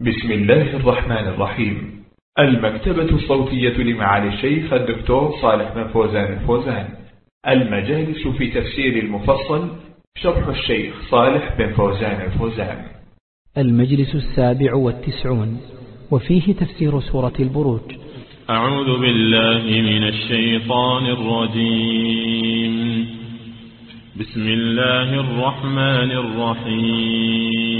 بسم الله الرحمن الرحيم. المكتبة الصوتية لمعالي الشيخ الدكتور صالح بن فوزان الفوزان. المجالس في تفسير المفصل شرح الشيخ صالح بن فوزان الفوزان. المجلس السابع والتسعون وفيه تفسير سورة البروج. أعوذ بالله من الشيطان الرجيم. بسم الله الرحمن الرحيم.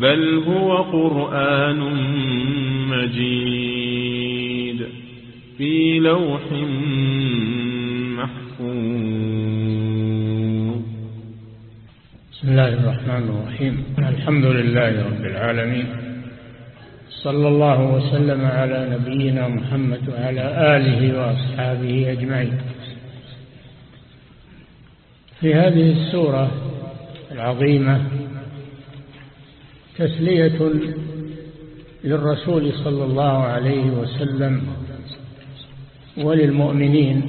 بل هو قرآن مجيد في لوح محفوظ بسم الله الرحمن الرحيم. الحمد لله رب العالمين. صلى الله وسلم على نبينا محمد وعلى آله وأصحابه أجمعين. في هذه السورة العظيمة تسلية للرسول صلى الله عليه وسلم وللمؤمنين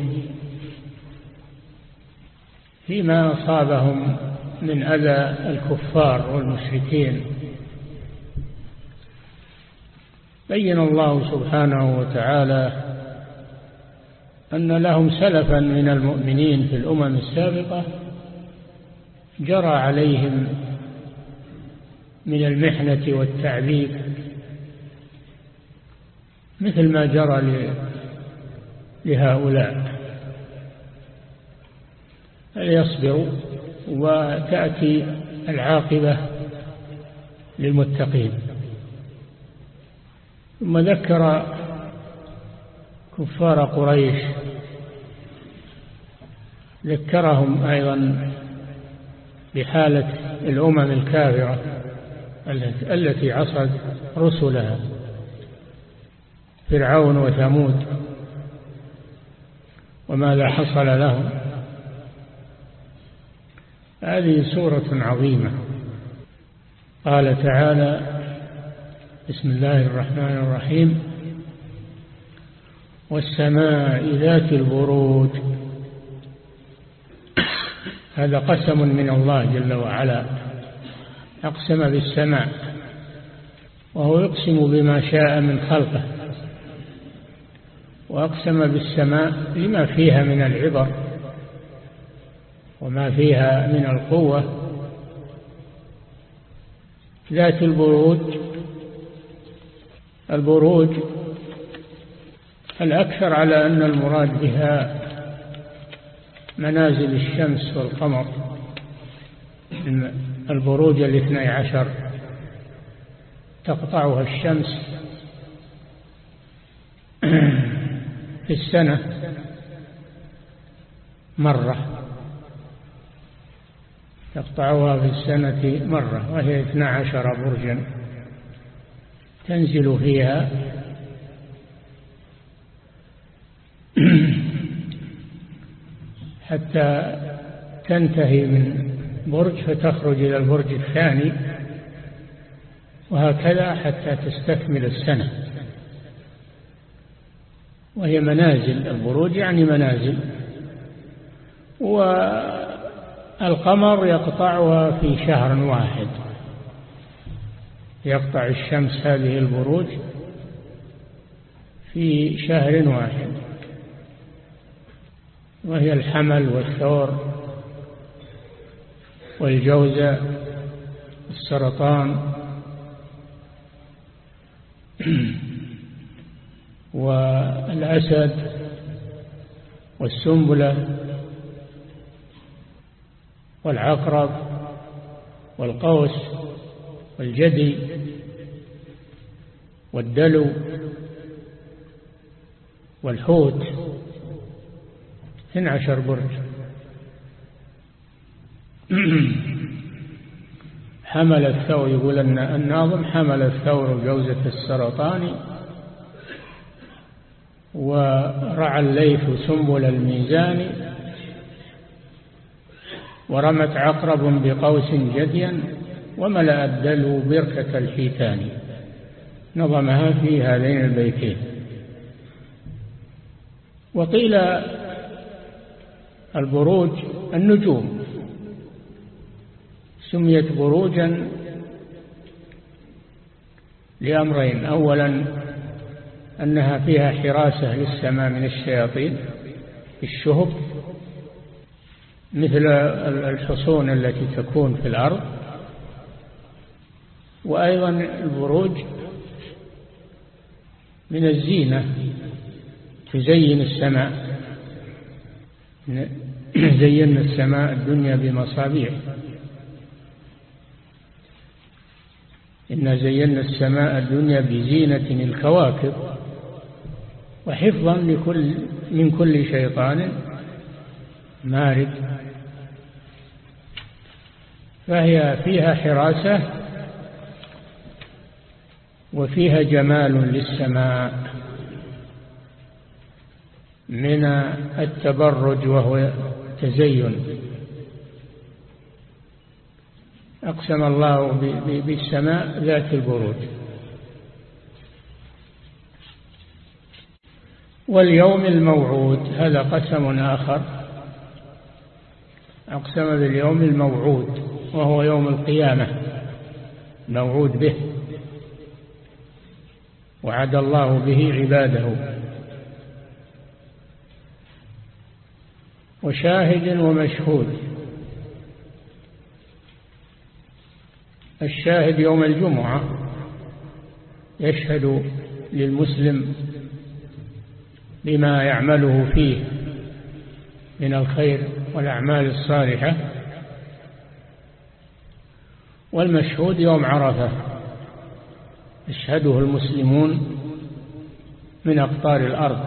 فيما أصابهم من أذى الكفار والمشركين. بين الله سبحانه وتعالى أن لهم سلفا من المؤمنين في الأمم السابقة جرى عليهم من المحنة والتعذيب. مثل ما جرى لهؤلاء. فليصبروا وتأتي العاقبة للمتقين. ثم ذكر كفار قريش. ذكرهم أيضا بحالة الأمم الكافرة. التي عصت رسلها فرعون وثمود وماذا حصل لهم؟ هذه سورة عظيمة. قال تعالى بسم الله الرحمن الرحيم والسماء ذات البروج. هذا قسم من الله جل وعلا. أقسم بالسماء وهو يقسم بما شاء من خلقه وأقسم بالسماء لما فيها من العبر وما فيها من القوة. ذات البروج البروج الأكثر على أن المراد بها منازل الشمس والقمر البروج الاثني عشر. تقطعها الشمس في السنة مرة. تقطعها في السنة مرة وهي اثنى عشر برجا. تنزل فيها حتى تنتهي من برج فتخرج إلى البرج الثاني وهكذا حتى تستكمل السنة. وهي منازل البروج يعني منازل. والقمر يقطعها في شهر واحد. يقطع الشمس هذه البروج في شهر واحد. وهي الحمل والثور. والجوزة السرطان. والأسد والسنبلة والعقرب والقوس والجدي والدلو والحوت. اثنى عشر برج. حمل الثور يقول أن الناظم حمل الثور جوزة السرطان ورعى الليث سنبل الميزان ورمت عقرب بقوس جديا وملأ الدلو بركة الحيتان. نظمها في هذين البيتين. وقيل البروج النجوم. سميت بروجا لأمرين. أولا أنها فيها حراسة للسماء من الشياطين الشهب مثل الحصون التي تكون في الأرض. وأيضا البروج من الزينة تزين السماء زينا السماء الدنيا بمصابيح. إنا زينا السماء الدنيا بزينة الكواكب. وحفظا لكل من كل شيطان مارد. فهي فيها حراسة وفيها جمال للسماء. من التبرج وهو تزين. أقسم الله بالسماء ذات البروج. واليوم الموعود هذا قسم آخر. أقسم باليوم الموعود وهو يوم القيامة موعود به. وعد الله به عباده. وشاهد ومشهود. الشاهد يوم الجمعة يشهد للمسلم بما يعمله فيه من الخير والأعمال الصالحة والمشهود يوم عرفة يشهده المسلمون من أقطار الأرض.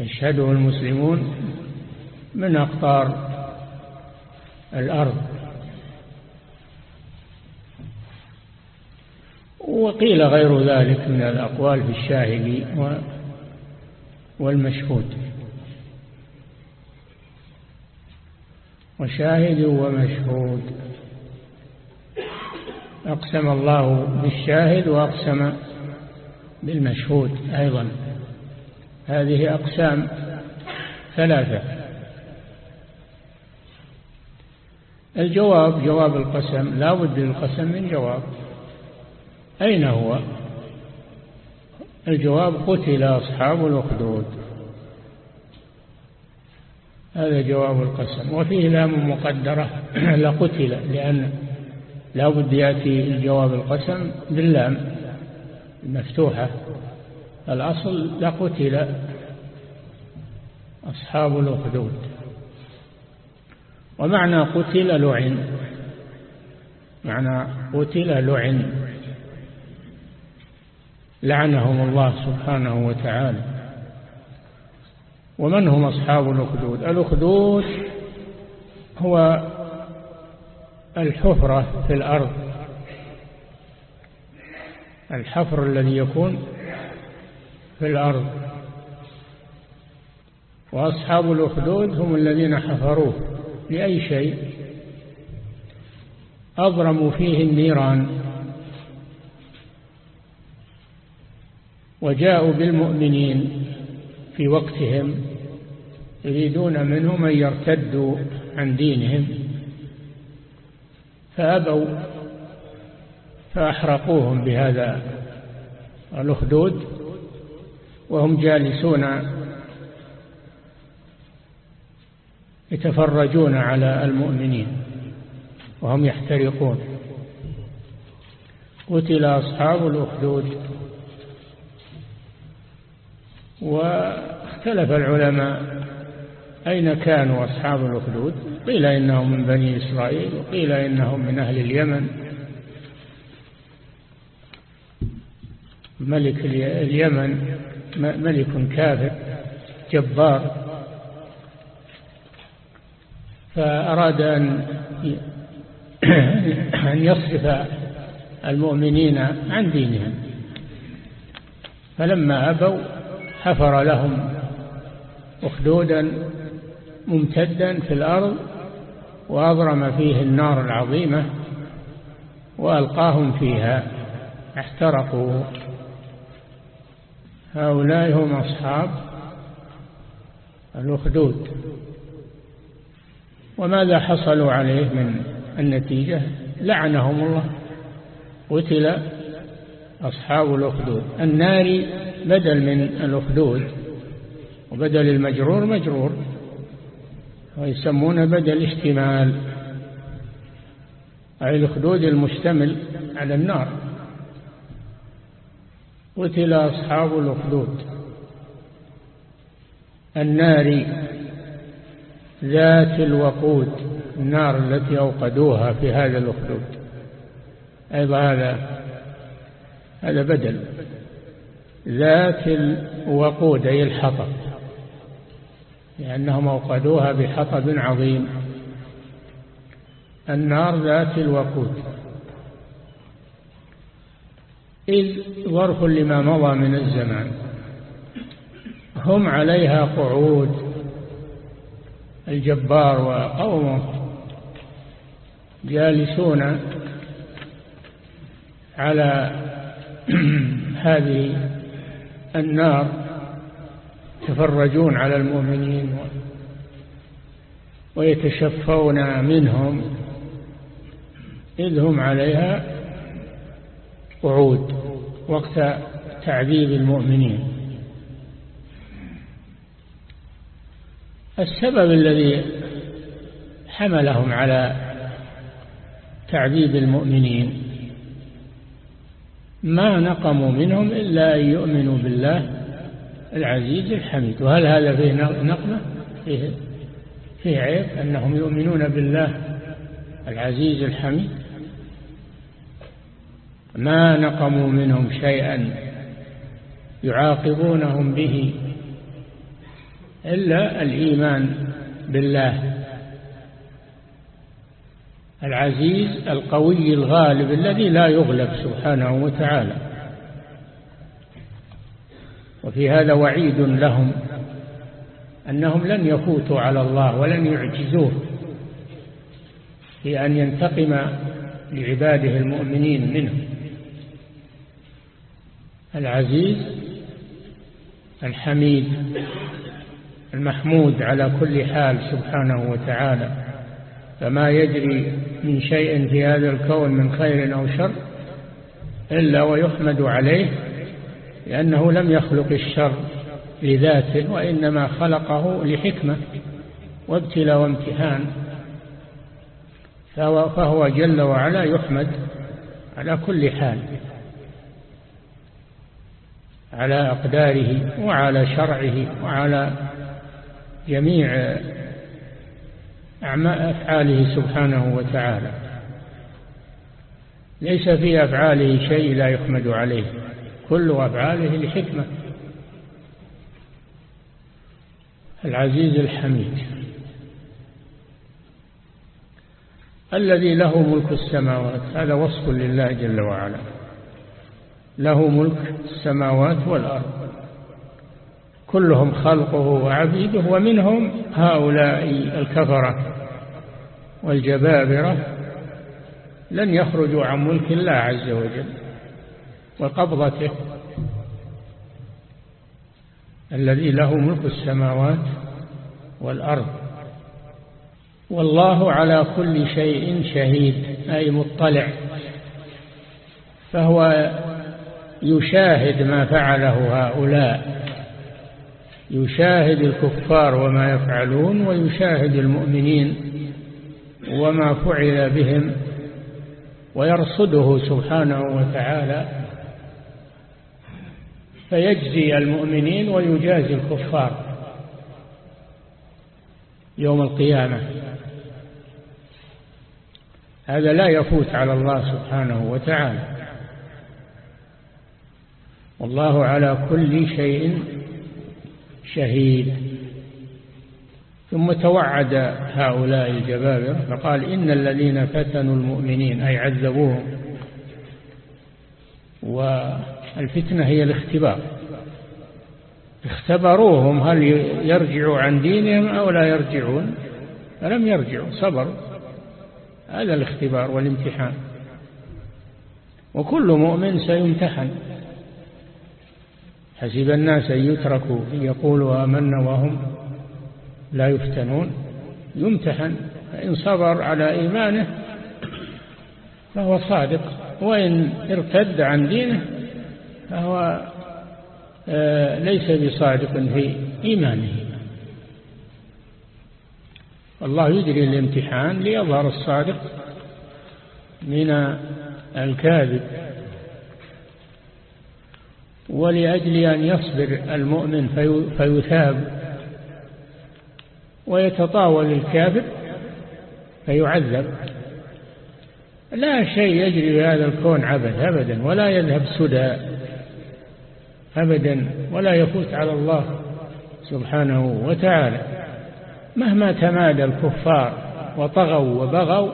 يشهده المسلمون من أقطار الأرض. وقيل غير ذلك من الأقوال في الشاهد والمشهود. وشاهد ومشهود. أقسم الله بالشاهد وأقسم بالمشهود أيضا. هذه أقسام ثلاثة. الجواب جواب القسم. لا بد للقسم من جواب. أين هو؟ الجواب قتل أصحاب الأخدود. هذا جواب القسم. وفيه لام مقدرة. لقتل لأن لا بد يأتي الجواب القسم باللام المفتوحة. الأصل لقتل أصحاب الأخدود. ومعنى قتل لعن. معنى قتل لعن. لعنهم الله سبحانه وتعالى. ومن هم أصحاب الأخدود؟ الأخدود هو الحفرة في الأرض. الحفر الذي يكون في الأرض. وأصحاب الأخدود هم الذين حفروه لأي شيء. أضرموا فيه النيران. وجاءوا بالمؤمنين في وقتهم يريدون منهم أن يرتدوا عن دينهم فأبوا فأحرقوهم بهذا الأخدود وهم جالسون يتفرجون على المؤمنين وهم يحترقون. قتل أصحاب الأخدود واختلف العلماء أين كانوا أصحاب الأخدود؟ قيل إنهم من بني إسرائيل وقيل إنهم من أهل اليمن. ملك اليمن ملك كافر جبار. فأراد أن أن يصرف المؤمنين عن دينهم. فلما أبوا حفر لهم أخدودا ممتدا في الأرض وأضرم فيه النار العظيمة وألقاهم فيها احترقوا. هؤلاء هم أصحاب الأخدود. وماذا حصلوا عليه من النتيجة؟ لعنهم الله. قتل أصحاب الأخدود. النار بدل من الأخدود وبدل المجرور مجرور. ويسمون بدل اشتمال أي الأخدود المشتمل على النار. قتل أصحاب الأخدود النار ذات الوقود النار التي أوقدوها في هذا الأخدود أيضا هذا هذا بدل. ذات الوقود أي الحطب لأنهم أوقدوها بحطب عظيم. النار ذات الوقود. إذ ظرف لما مضى من الزمان هم عليها قعود. الجبار وقومه جالسون على هذه النار يتفرجون على المؤمنين ويتشفون منهم إذ هم عليها قعود وقت تعذيب المؤمنين. السبب الذي حملهم على تعذيب المؤمنين ما نقموا منهم إلا أن يؤمنوا بالله العزيز الحميد. وهل هذا فيه نقمة؟ فيه, فيه عيب أنهم يؤمنون بالله العزيز الحميد. ما نقموا منهم شيئا يعاقبونهم به إلا الإيمان بالله. العزيز القوي الغالب الذي لا يغلب سبحانه وتعالى. وفي هذا وعيد لهم أنهم لن يفوتوا على الله ولن يعجزوه في أن ينتقم لعباده المؤمنين منه. العزيز الحميد المحمود على كل حال سبحانه وتعالى فما يجري من شيء في هذا الكون من خير أو شر إلا ويحمد عليه لأنه لم يخلق الشر لذاته وإنما خلقه لحكمة وابتلاء وامتحان. فهو جل وعلا يحمد على كل حال على أقداره وعلى شرعه وعلى جميع أفعاله سبحانه وتعالى. ليس في أفعاله شيء لا يحمد عليه. كل أفعاله لحكمة العزيز الحميد. الذي له ملك السماوات. هذا وصف لله جل وعلا. له ملك السماوات والأرض. كلهم خلقه وعبيده ومنهم هؤلاء الكفرة والجبابرة لن يخرجوا عن ملك الله عز وجل وقبضته الذي له ملك السماوات والأرض. والله على كل شيء شهيد أي مطلع فهو يشاهد ما فعله هؤلاء. يشاهد الكفار وما يفعلون ويشاهد المؤمنين وما فعل بهم ويرصده سبحانه وتعالى. فيجزي المؤمنين ويجازي الكفار يوم القيامة. هذا لا يفوت على الله سبحانه وتعالى. والله على كل شيء شهيد. ثم توعد هؤلاء الجبابرة فقال إن الذين فتنوا المؤمنين أي عذبوهم. والفتنة هي الاختبار. اختبروهم هل يرجعوا عن دينهم أو لا يرجعون؟ فلم يرجعوا صبروا. هذا الاختبار والامتحان. وكل مؤمن سيمتحن. حسب الناس أن يتركوا يقولوا آمنا وهم لا يفتنون. يمتحن فإن صبر على إيمانه فهو صادق. وإن ارتد عن دينه فهو آه، ليس بصادق في إيمانه. الله يجري الامتحان ليظهر الصادق من الكاذب. ولأجل أن يصبر المؤمن فيثاب ويتطاول الكافر فيعذب. لا شيء يجري في هذا الكون عبث أبدا ولا يذهب سدى أبدا ولا يفوت على الله سبحانه وتعالى. مهما تمادى الكفار وطغوا وبغوا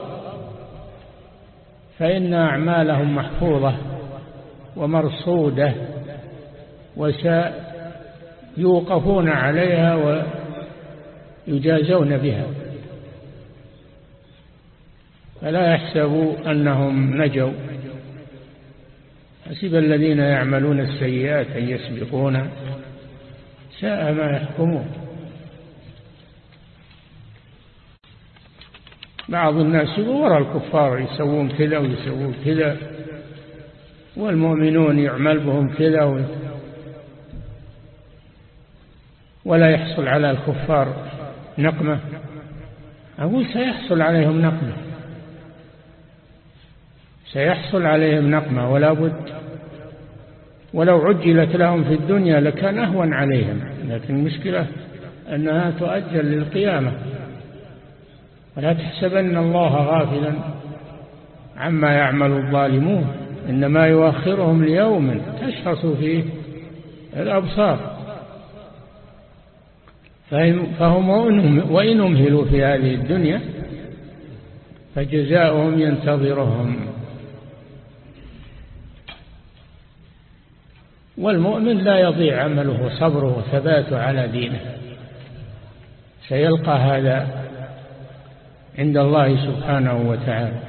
فإن أعمالهم محفوظة وسيوقفون عليها ويجازون بها. فلا يحسبوا أنهم نجوا. حسب الذين يعملون السيئات أن يسبقون ساء ما يحكمون. بعض الناس وراء الكفار يسوون كذا ويسوون كذا والمؤمنون يعمل بهم كذا ولا يحصل على الكفار نقمة. أقول سيحصل عليهم نقمة. سيحصل عليهم نقمة ولا بد. ولو عجلت لهم في الدنيا لكان أهون عليهم. لكن المشكلة أنها تؤجل للقيامة. ولا تحسبن الله غافلا عما يعمل الظالمون. إنما يؤخرهم ليوم تشخص فيه الأبصار. فهم وإن أمهلوا في هذه الدنيا فجزاؤهم ينتظرهم. والمؤمن لا يضيع عمله وصبره وثباته على دينه. سيلقى هذا عند الله سبحانه وتعالى.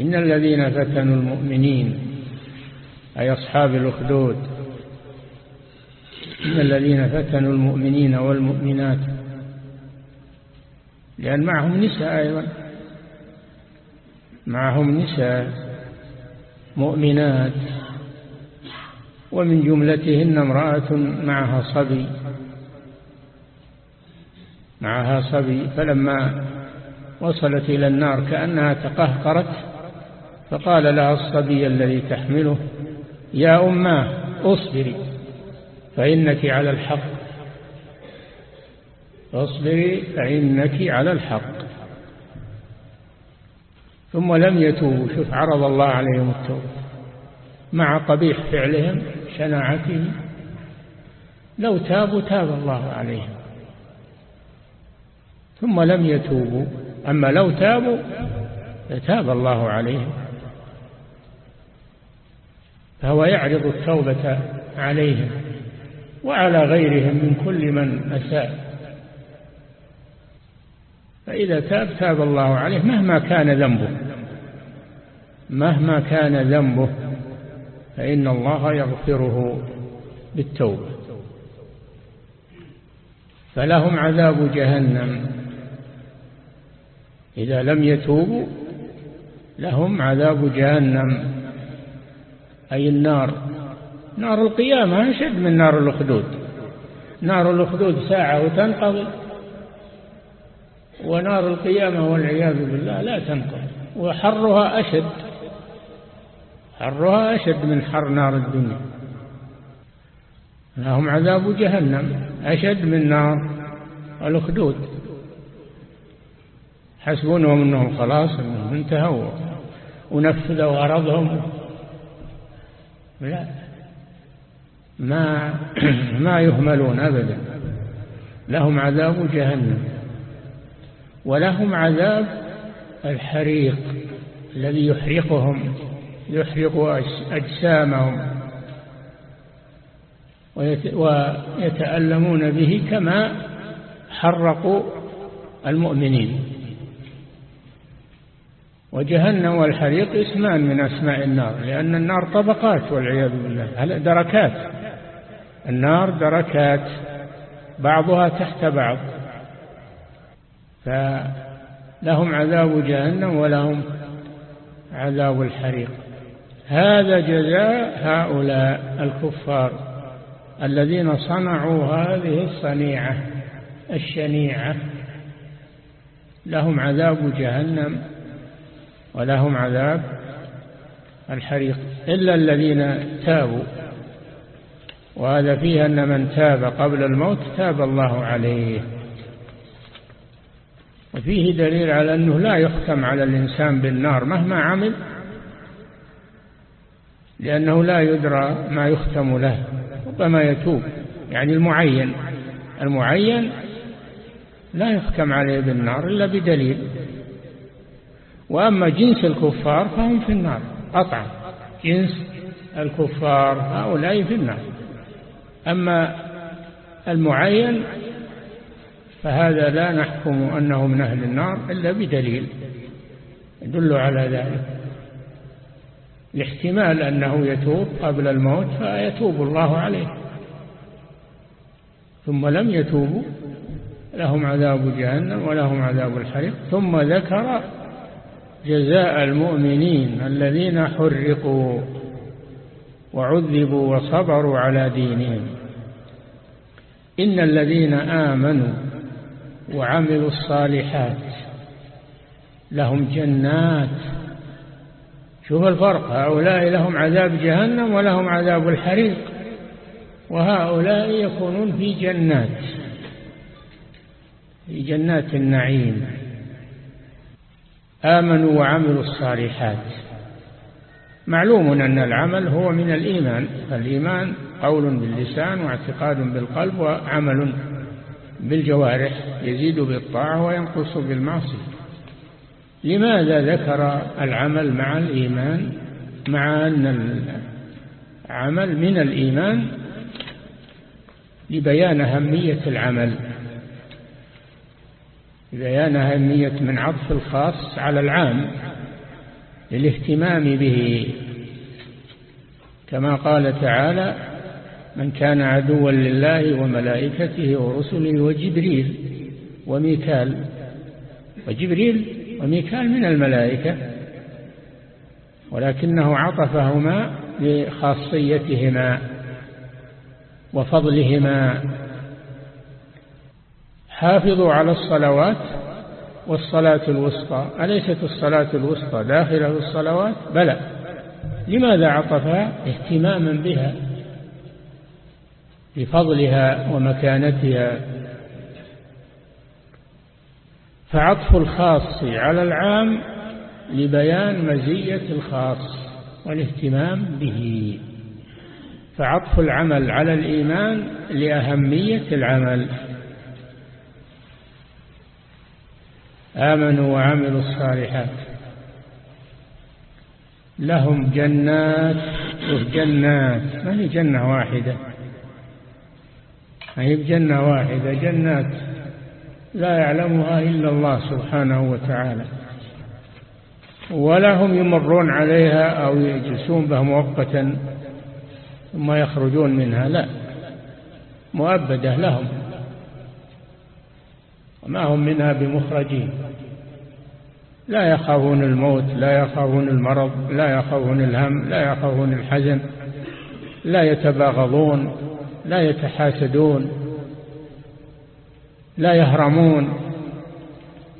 إن الذين فتنوا المؤمنين أي أصحاب الأخدود الذين فتنوا المؤمنين والمؤمنات لأن معهم نساء أيضا. معهم نساء مؤمنات ومن جملتهن امرأة معها صبي. معها صبي. فلما وصلت إلى النار كأنها تقهقرت فقال لها الصبي الذي تحمله يا أماه اصبري. فإنك على الحق. اصبري فإنك على الحق. ثم لم يتوبوا. شوف عرض الله عليهم التوبة. مع قبيح فعلهم شناعتهم. لو تابوا تاب الله عليهم. ثم لم يتوبوا. أما لو تابوا لتاب الله عليهم. فهو يعرض التوبة عليهم. وعلى غيرهم من كل من أساء. فإذا تاب تاب الله عليه مهما كان ذنبه. مهما كان ذنبه فإن الله يغفره بالتوبة. فلهم عذاب جهنم. إذا لم يتوبوا لهم عذاب جهنم أي النار. نار القيامة أشد من نار الأخدود. نار الأخدود ساعة وتنقضي. ونار القيامة والعياذ بالله لا تنقضي وحرها أشد. حرها أشد من حر نار الدنيا. لهم عذاب جهنم. أشد من نار الأخدود. حسبونهم أنهم خلاص أنهم انتهوا. ونفذوا غرضهم لا. ما ما يهملون أبدا. لهم عذاب جهنم ولهم عذاب الحريق الذي يحرقهم يحرق أجسامهم. ويتألمون به كما حرقوا المؤمنين. وجهنم والحريق اسمان من أسماء النار لأن النار طبقات والعياذ بالله دركات. النار دركات بعضها تحت بعض فلهم عذاب جهنم ولهم عذاب الحريق. هذا جزاء هؤلاء الكفار الذين صنعوا هذه الصنيعة الشنيعة. لهم عذاب جهنم ولهم عذاب الحريق. إلا الذين تابوا وهذا فيه أن من تاب قبل الموت تاب الله عليه. وفيه دليل على أنه لا يحكم على الإنسان بالنار مهما عمل لأنه لا يدرى ما يختم له ربما يتوب يعني المعين. المعين لا يحكم عليه بالنار إلا بدليل. وأما جنس الكفار فهم في النار قطعا. جنس الكفار هؤلاء في النار. أما المعين فهذا لا نحكم أنه من أهل النار إلا بدليل يدل على ذلك. لاحتمال أنه يتوب قبل الموت فيتوب الله عليه. ثم لم يتوبوا لهم عذاب جهنم ولهم عذاب الحريق. ثم ذكر جزاء المؤمنين الذين حرقوا وعذبوا وصبروا على دينهم. إن الذين آمنوا وعملوا الصالحات لهم جنات. شوف الفرق هؤلاء لهم عذاب جهنم ولهم عذاب الحريق وهؤلاء يكونون في جنات في جنات النعيم. آمنوا وعملوا الصالحات. معلوم أن العمل هو من الإيمان الإيمان قول باللسان واعتقاد بالقلب وعمل بالجوارح يزيد بالطاعة وينقص بالمعصية. لماذا ذكر العمل مع الإيمان؟ مع أن العمل من الإيمان لبيان أهمية العمل. لبيان أهمية من عطف الخاص على العام للاهتمام به. كما قال تعالى من كان عدوا لله وملائكته ورسله وجبريل وميكال. وجبريل وميكال من الملائكة ولكنه عطفهما لخاصيتهما وفضلهما. حافظوا على الصلوات والصلاة الوسطى. أليست الصلاة الوسطى داخلة الصلوات؟ بلى. لماذا عطفها اهتماما بها. بفضلها ومكانتها. فعطف الخاص على العام لبيان مزية الخاص والاهتمام به. فعطف العمل على الإيمان لأهمية العمل. آمنوا وعملوا الصالحات. لهم جنات جنات. ما هي جنة واحدة؟ ما هي بجنة واحدة جنات لا يعلمها إلا الله سبحانه وتعالى. ولا هم يمرون عليها أو يجلسون بها مؤقتا ثم يخرجون منها لا مؤبدة لهم وما هم منها بمخرجين. لا يخافون الموت لا يخافون المرض لا يخافون الهم لا يخافون الحزن لا يتباغضون. لا يتحاسدون لا يهرمون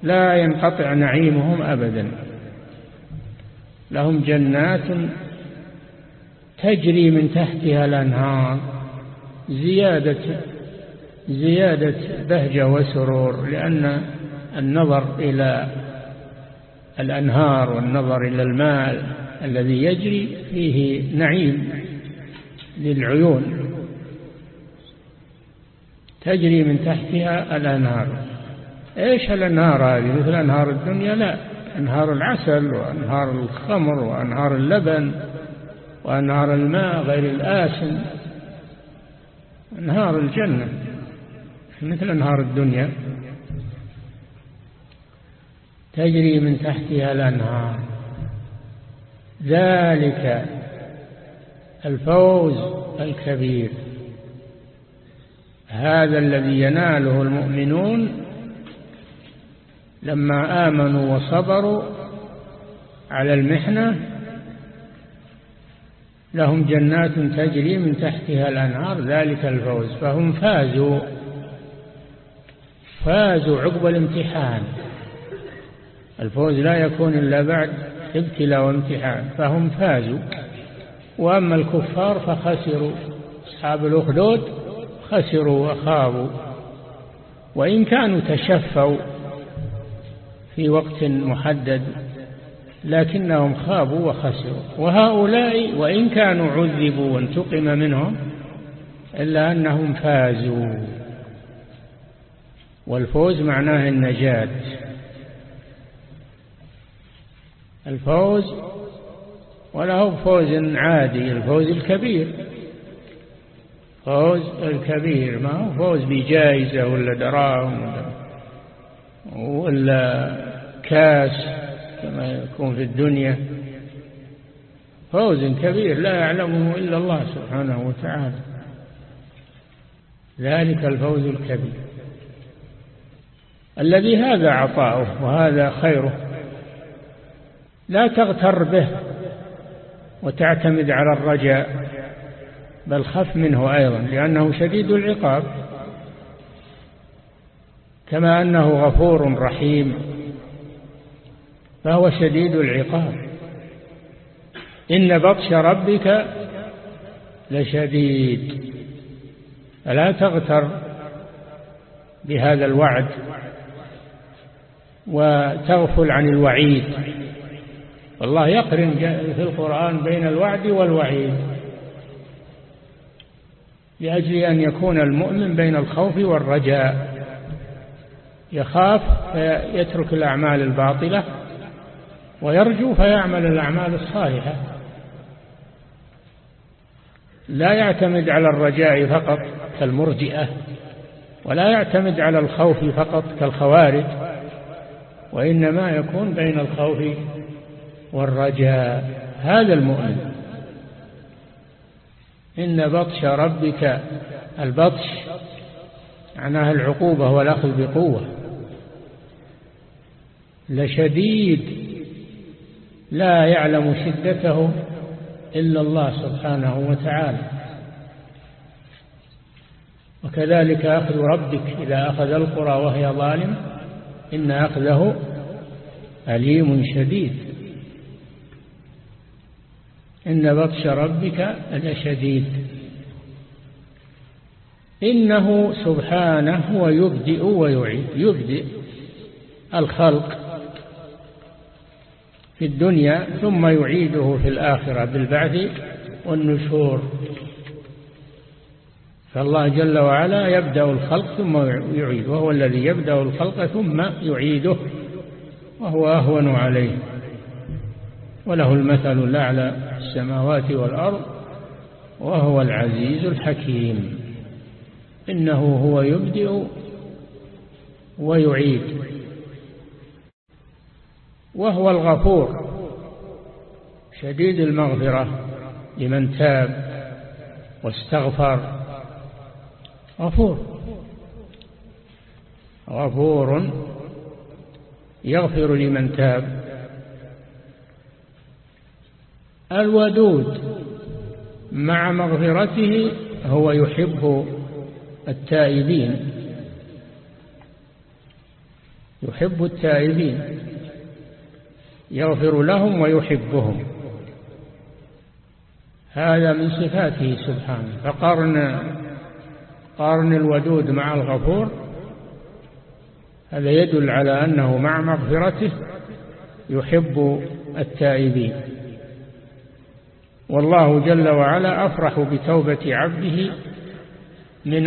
لا ينقطع نعيمهم أبدا. لهم جنات تجري من تحتها الأنهار زيادة زيادة بهجة وسرور لأن النظر إلى الأنهار والنظر إلى الماء الذي يجري فيه نعيم للعيون. تجري من تحتها الأنهار. إيش الأنهار هذه؟ مثل أنهار الدنيا؟ لا. أنهار العسل وأنهار الخمر وأنهار اللبن وأنهار الماء غير الآسن. أنهار الجنة. مثل أنهار الدنيا. تجري من تحتها الأنهار. ذلك الفوز الكبير. هذا الذي يناله المؤمنون لما آمنوا وصبروا على المحنة لهم جنات تجري من تحتها الأنهار ذلك الفوز. فهم فازوا فازوا عقب الامتحان. الفوز لا يكون إلا بعد ابتلاء وامتحان. فهم فازوا. وأما الكفار فخسروا. أصحاب الأخدود خسروا وخابوا. وإن كانوا تشفوا في وقت محدد لكنهم خابوا وخسروا. وهؤلاء وإن كانوا عذبوا وانتقم منهم إلا أنهم فازوا. والفوز معناه النجاة. الفوز ولا هو فوز عادي الفوز الكبير. فوز الكبير ما هو فوز بجائزة ولا دراهم ولا كاس كما يكون في الدنيا. فوز كبير لا يعلمه إلا الله سبحانه وتعالى. ذلك الفوز الكبير. الذي هذا عطاؤه وهذا خيره. لا تغتر به وتعتمد على الرجاء. بل خف منه أيضا لأنه شديد العقاب. كما أنه غفور رحيم فهو شديد العقاب. إن بطش ربك لشديد. فلا تغتر بهذا الوعد وتغفل عن الوعيد. والله يقرن في القرآن بين الوعد والوعيد. لأجل أن يكون المؤمن بين الخوف والرجاء. يخاف فيترك الأعمال الباطلة ويرجو فيعمل الأعمال الصالحة. لا يعتمد على الرجاء فقط كالمرجئة ولا يعتمد على الخوف فقط كالخوارج وإنما يكون بين الخوف والرجاء. هذا المؤمن. إن بطش ربك البطش معناها العقوبة والأخذ بقوة. لشديد لا يعلم شدته إلا الله سبحانه وتعالى. وكذلك أخذ ربك إذا أخذ القرى وهي ظالم إن أخذه أليم شديد. إن بطش ربك لشديد. إنه سبحانه هو يبدئ ويعيد يبدئ الخلق في الدنيا ثم يعيده في الآخرة بالبعث والنشور. فالله جل وعلا يبدأ الخلق ثم يعيد وهو الذي يبدأ الخلق ثم يعيده وهو أهون عليه. وله المثل الأعلى السماوات والأرض وهو العزيز الحكيم. إنه هو يبدئ ويعيد وهو الغفور شديد المغفرة لمن تاب واستغفر. غفور غفور يغفر لمن تاب. الودود مع مغفرته هو يحب التائبين. يحب التائبين. يغفر لهم ويحبهم. هذا من صفاته سبحانه. فقارن قارن الودود مع الغفور هذا يدل على أنه مع مغفرته يحب التائبين. والله جل وعلا أفرح بتوبة عبده من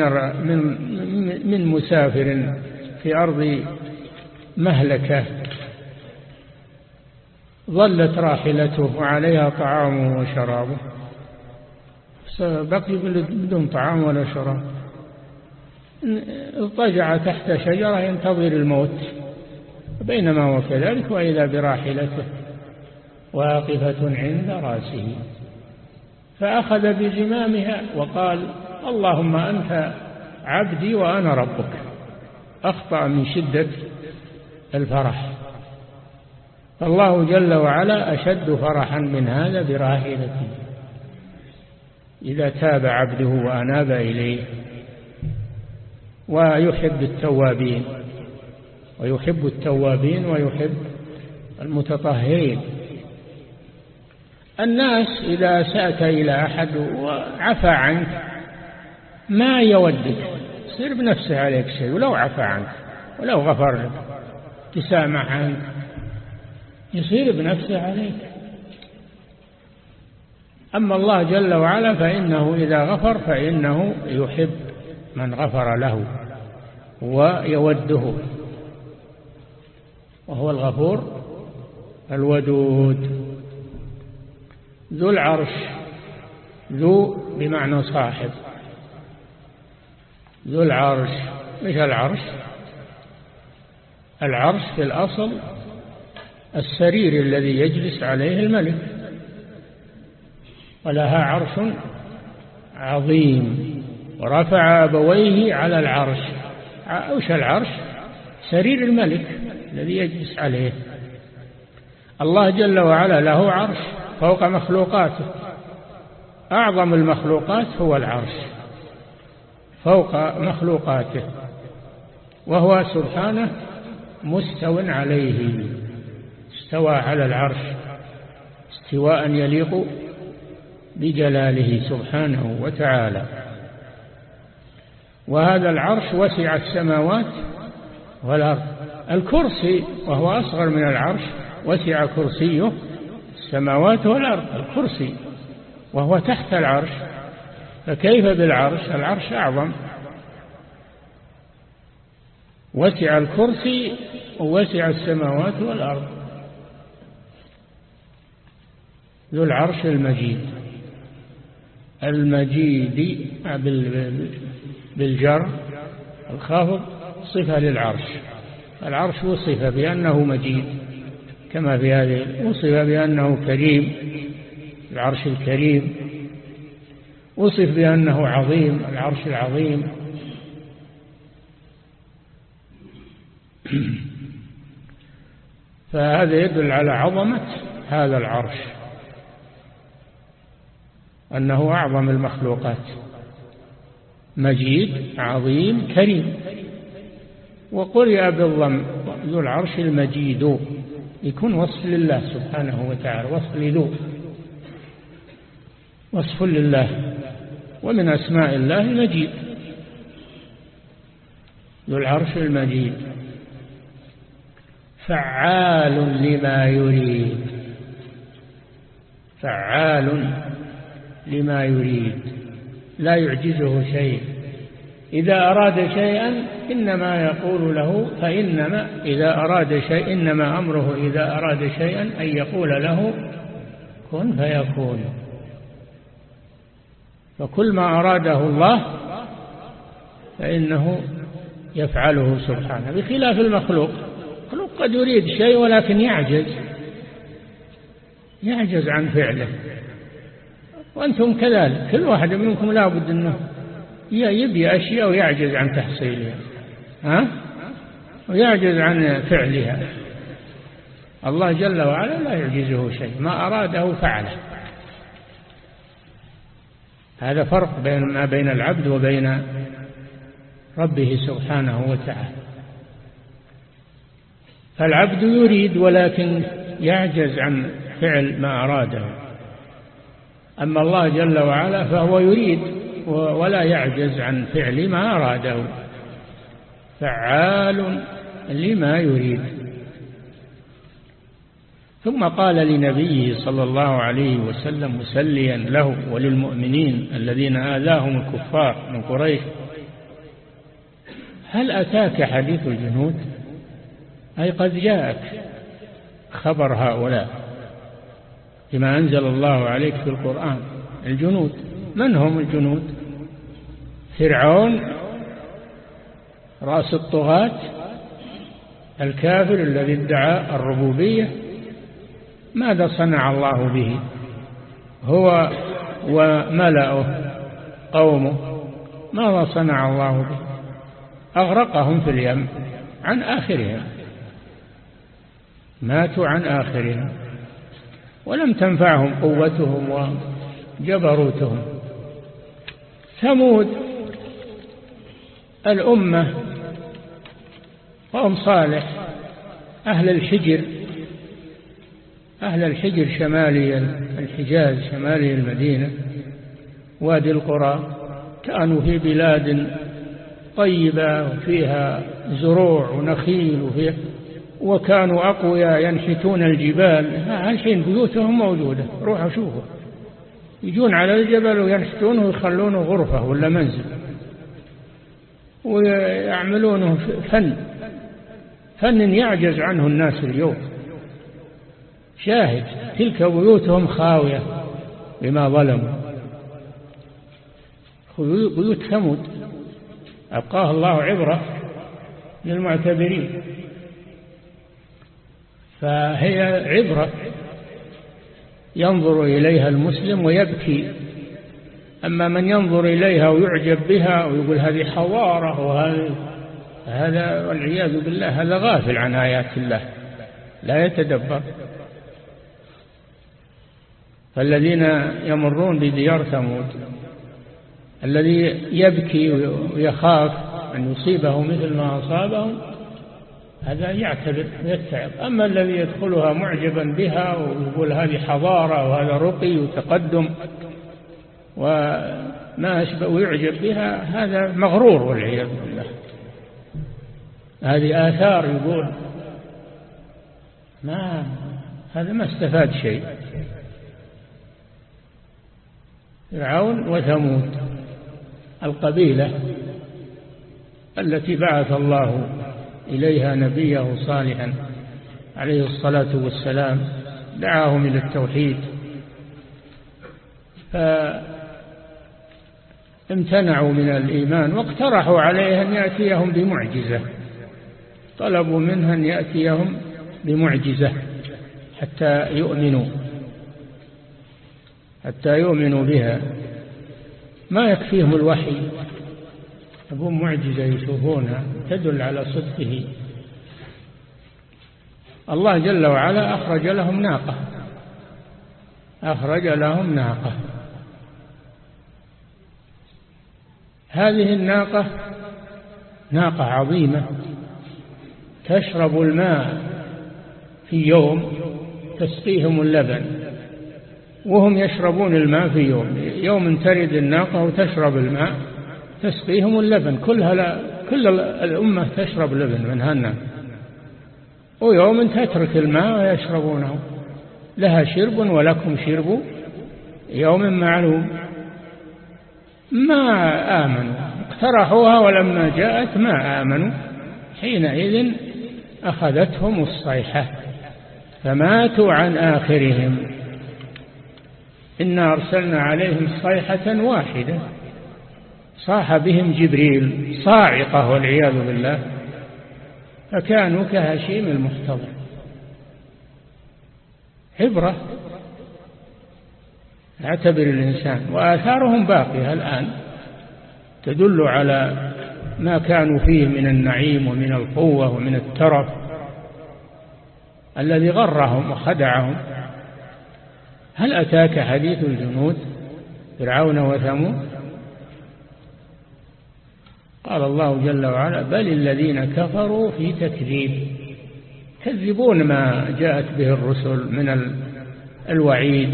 من من مسافر في أرض مهلكة. ظلت راحلته وعليها طعامه وشرابه. بقي بدون طعام ولا شراب. اضطجع تحت شجرة ينتظر الموت. بينما هو كذلك وإذا براحلته. واقفة عند رأسه. فأخذ بزمامها وقال اللهم أنت عبدي وأنا ربك. أخطأ من شدة الفرح. فالله جل وعلا أشد فرحا من هذا براحلته إذا تاب عبده وأناب إليه ويحب التوابين ويحب التوابين ويحب المتطهرين. الناس إذا سأت إلى أحد وعفى عنك ما يودك. يصير بنفسه عليك شيء ولو عفى عنك ولو غفر لك تسامح عنك. يصير بنفسه عليك. أما الله جل وعلا فإنه إذا غفر فإنه يحب من غفر له ويوده وهو الغفور الودود. ذو العرش ذو بمعنى صاحب. ذو العرش مش العرش؟ العرش في الأصل السرير الذي يجلس عليه الملك. ولها عرش عظيم ورفع أبويه على العرش. وش العرش؟ سرير الملك الذي يجلس عليه. الله جل وعلا له عرش. فوق مخلوقاته. أعظم المخلوقات هو العرش. فوق مخلوقاته. وهو سبحانه مستو عليه. استوى على العرش. استواء يليق بجلاله سبحانه وتعالى. وهذا العرش وسع السماوات والأرض. الكرسي وهو أصغر من العرش وسع كرسيه السماوات والأرض الكرسي وهو تحت العرش. فكيف بالعرش؟ العرش أعظم. وسع الكرسي ووسع السماوات والأرض. ذو العرش المجيد. المجيد بالجر الخافض صفة للعرش. العرش وصف بأنه مجيد. كما في هذه وصف بأنه كريم العرش الكريم. وصف بأنه عظيم العرش العظيم. فهذا يدل على عظمة هذا العرش أنه أعظم المخلوقات. مجيد عظيم كريم. وقرئ بالضم ذو العرش المجيد. يكون وصف لله سبحانه وتعالى وصف لذو وصف لله. ومن أسماء الله المجيد. ذو العرش المجيد. فعال لما يريد. فعال لما يريد. لا يعجزه شيء. إذا أراد شيئا إنما يقول له فإنما إذا أراد شيء إنما أمره إذا أراد شيئا أن يقول له كن فيكون. فكل ما أراده الله فإنه يفعله سبحانه بخلاف المخلوق. المخلوق قد يريد شيء ولكن يعجز يعجز عن فعله. وأنتم كذلك كل واحد منكم لا بد أنه يبي أشياء ويعجز عن تحصيلها ها؟ ويعجز عن فعلها. الله جل وعلا لا يعجزه شيء ما أراده فعله. هذا فرق بين ما بين العبد وبين ربه سبحانه وتعالى. فالعبد يريد ولكن يعجز عن فعل ما أراده. أما الله جل وعلا فهو يريد ولا يعجز عن فعل ما أراده. فعال لما يريد. ثم قال لنبيه صلى الله عليه وسلم مسليا له وللمؤمنين الذين آذاهم الكفار من قريش هل أتاك حديث الجنود؟ أي قد جاءك خبر هؤلاء بما أنزل الله عليك في القرآن. الجنود من هم الجنود؟ فرعون رأس الطغاة الكافر الذي ادعى الربوبية. ماذا صنع الله به؟ هو وملأه قومه. ماذا صنع الله به؟ أغرقهم في اليم عن آخرهم ماتوا عن آخرهم ولم تنفعهم قوتهم وجبروتهم. ثمود الأمة قوم صالح. أهل الحجر أهل الحجر شمالي الحجاز شمالي المدينة وادي القرى. كانوا في بلاد طيبة وفيها زروع ونخيل وفيها وكانوا أقوياء ينحتون الجبال. الحين بيوتهم موجودة روحوا شوفوا. يجون على الجبل وينحتونه ويخلونه غرفة ولا منزل. ويعملونه فن. فن يعجز عنه الناس اليوم. شاهد تلك بيوتهم خاوية بما ظلموا. بيوت ثمود. أبقاه الله عبرة للمعتبرين. فهي عبرة ينظر إليها المسلم ويبكي أما من ينظر إليها ويعجب بها ويقول هذه حضارة وهذا هذا والعياذ بالله هذا غافل عن آيات الله لا يتدبر. فالذين يمرون بديار ثمود الذي يبكي ويخاف أن يصيبه مثل ما أصابهم هذا يعتبر ويتعب أما الذي يدخلها معجبا بها ويقول هذه حضارة وهذا رقي وتقدم وما أشبه ويعجب بها هذا مغرور والعياذ بالله. هذه آثار يقول ما هذا ما استفاد شيء. فرعون وثمود القبيلة التي بعث الله إليها نبيه صالحا عليه الصلاة والسلام دعاهم إلى التوحيد. فامتنعوا من الإيمان واقترحوا عليه أن يأتيهم بمعجزة. طلبوا منها أن يأتيهم بمعجزة حتى يؤمنوا حتى يؤمنوا بها. ما يكفيهم الوحي؟ يبون معجزة يشوفونها تدل على صدقه. الله جل وعلا أخرج لهم ناقة أخرج لهم ناقة. هذه الناقة ناقة عظيمة تشرب الماء في يوم تسقيهم اللبن وهم يشربون الماء في يوم يوم ترد الناقة وتشرب الماء تسقيهم اللبن كلها لا كل الأمة تشرب لبن من هالناقة ويوم تترك الماء ويشربونه لها شرب ولكم شرب يوم معلوم. ما آمنوا. اقترحوها ولما جاءت ما آمنوا. حينئذ أخذتهم الصيحة. فماتوا عن آخرهم. إنا أرسلنا عليهم صيحة واحدة. صاح بهم جبريل. صاعقة والعياذ بالله. فكانوا كهشيم المحتضر. عبرة. يعتبر الإنسان وآثارهم باقية الآن تدل على ما كانوا فيه من النعيم ومن القوة ومن الترف الذي غرهم وخدعهم. هل أتاك حديث الجنود فرعون وثمود؟ قال الله جل وعلا بل الذين كفروا في تكذيب يكذبون ما جاءت به الرسل من الوعيد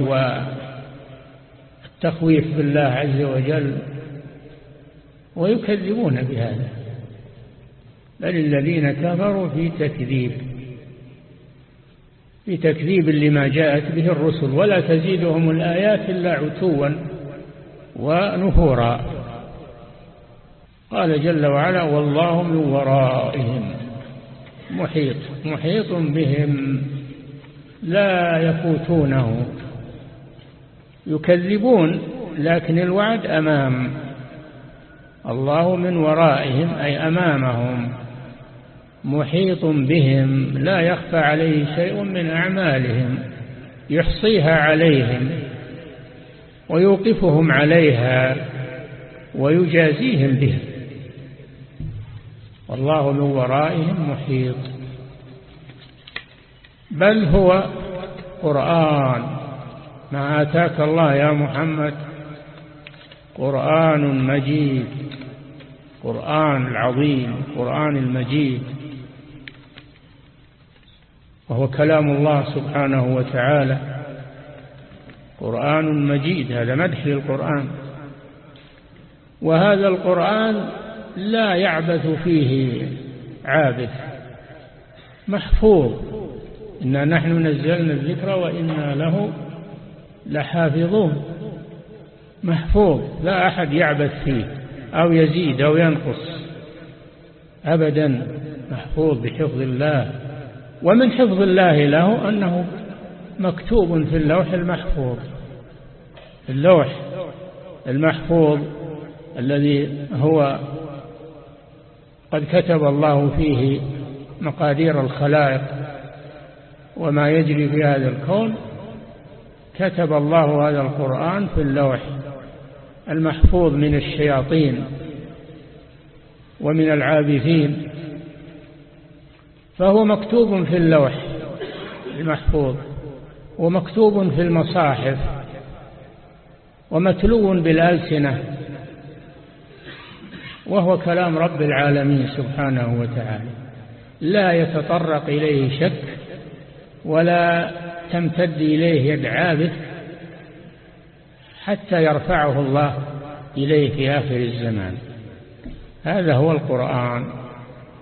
والتخويف بالله عز وجل ويكذبون بهذا. بل الذين كفروا في تكذيب في تكذيب لما جاءت به الرسل ولا تزيدهم الآيات إلا عتوا ونفورا. قال جل وعلا والله من ورائهم محيط محيط بهم لا يفوتونه. يكذبون لكن الوعد أمام. الله من ورائهم أي أمامهم. محيط بهم لا يخفى عليه شيء من أعمالهم. يحصيها عليهم ويوقفهم عليها ويجازيهم بها. والله من ورائهم محيط. بل هو قرآن. ما آتاك الله يا محمد؟ قرآن مجيد قرآن العظيم قرآن المجيد. وهو كلام الله سبحانه وتعالى. قرآن مجيد هذا مدح للقرآن. وهذا القرآن لا يعبث فيه عابث محفوظ. إنا نحن نزلنا الذكر وإنا له لحافظون. محفوظ لا أحد يعبث فيه أو يزيد أو ينقص. أبدا محفوظ بحفظ الله. ومن حفظ الله له أنه مكتوب في اللوح المحفوظ. اللوح المحفوظ الذي هو قد كتب الله فيه مقادير الخلائق وما يجري في هذا الكون كتب الله هذا القرآن في اللوح المحفوظ من الشياطين ومن العابثين فهو مكتوب في اللوح المحفوظ ومكتوب في المصاحف ومتلو بالألسنة وهو كلام رب العالمين سبحانه وتعالى. لا يتطرق إليه شك ولا تمتد إليه يد عابث حتى يرفعه الله إليه في آخر الزمان. هذا هو القرآن.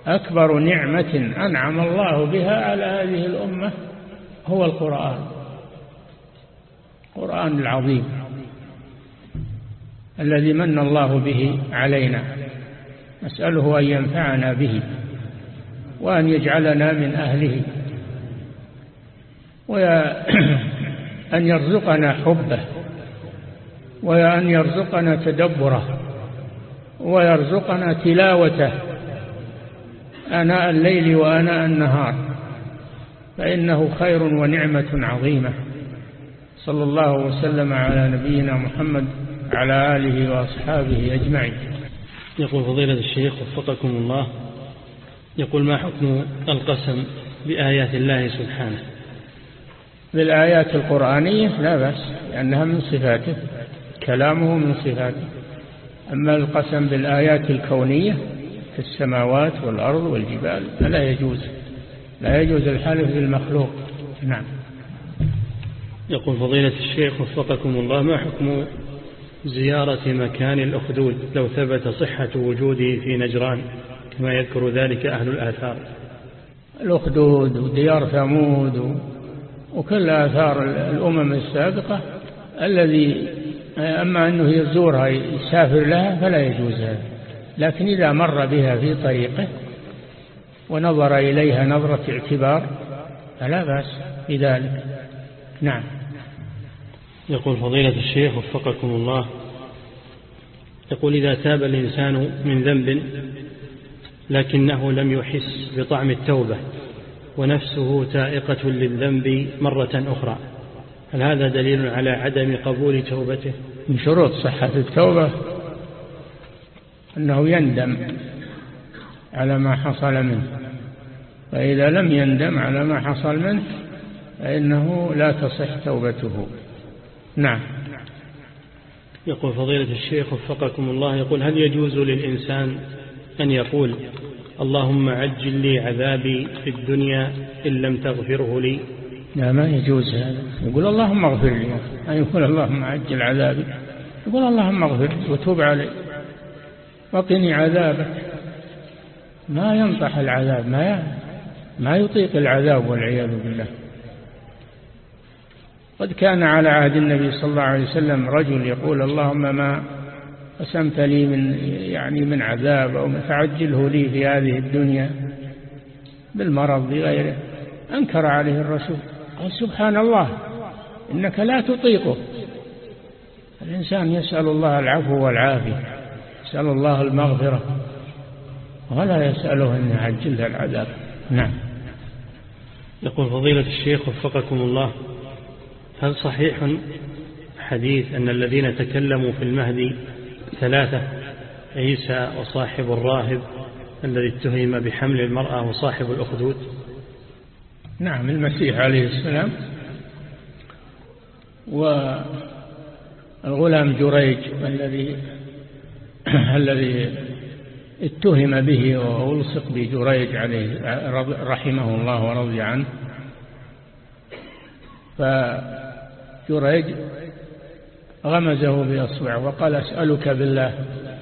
أكبر نعمة أنعم الله بها على هذه الأمة هو القرآن. القرآن العظيم الذي من الله به علينا. نسأله أن ينفعنا به وأن يجعلنا من أهله. وأن يرزقنا حبه وأن يرزقنا تدبره ويرزقنا تلاوته آناء الليل وآناء النهار فإنه خير ونعمة عظيمة. صلى الله وسلم على نبينا محمد على آله وأصحابه أجمعين. يقول فضيلة الشيخ وفقكم الله يقول ما حكم القسم بآيات الله سبحانه؟ بالآيات القرآنية لا بأس لأنها من صفاته كلامه من صفاته. أما القسم بالآيات الكونية في السماوات والأرض والجبال فلا يجوز لا يجوز الحلف بالمخلوق نعم. يقول فضيلة الشيخ وفقكم الله ما حكم زيارة مكان الأخدود؟ لو ثبت صحة وجوده في نجران كما يذكر ذلك أهل الآثار. الأخدود وديار ثمود وكل آثار الأمم السابقة الذي أما أنه يزورها يسافر لها فلا يجوز هذا. لكن إذا مر بها في طريقه ونظر إليها نظرة اعتبار فلا بأس بذلك. نعم. يقول فضيلة الشيخ وفقكم الله. يقول إذا تاب الإنسان من ذنب لكنه لم يحس بطعم التوبة ونفسه تائقة للذنب مرة أخرى. هل هذا دليل على عدم قبول توبته؟ من شروط صحة التوبة أنه يندم على ما حصل منه فإذا لم يندم على ما حصل منه فإنه لا تصح توبته. نعم. يقول فضيلة الشيخ وفقكم الله يقول هل يجوز للإنسان أن يقول اللهم عجل لي عذابي في الدنيا إن لم تغفره لي. لا ما يجوز هذا. يقول اللهم اغفر لي. أن يقول اللهم عجل عذابي. يقول اللهم اغفر لي وتوب علي. وقني عذابك. ما ينطح العذاب ما ما يطيق العذاب والعياذ بالله. قد كان على عهد النبي صلى الله عليه وسلم رجل يقول اللهم ما قسمت لي من يعني من عذاب أو فعجله لي في هذه الدنيا بالمرض بغيره. أنكر عليه الرسول. قال سبحان الله إنك لا تطيقه. الإنسان يسأل الله العفو والعافية يسأل الله المغفرة ولا يسأله أن يعجل العذاب. نعم. يقول فضيلة الشيخ وفقكم الله هل صحيح حديث أن الذين تكلموا في المهدي ثلاثة عيسى وصاحب الراهب الذي اتهم بحمل المرأة وصاحب الأخدود. نعم المسيح عليه السلام والغلام جريج الذي الذي اتهم به وألصق بجريج عليه رحمه الله ورضي عنه. فجريج غمزه بأصبعه وقال أسألك بالله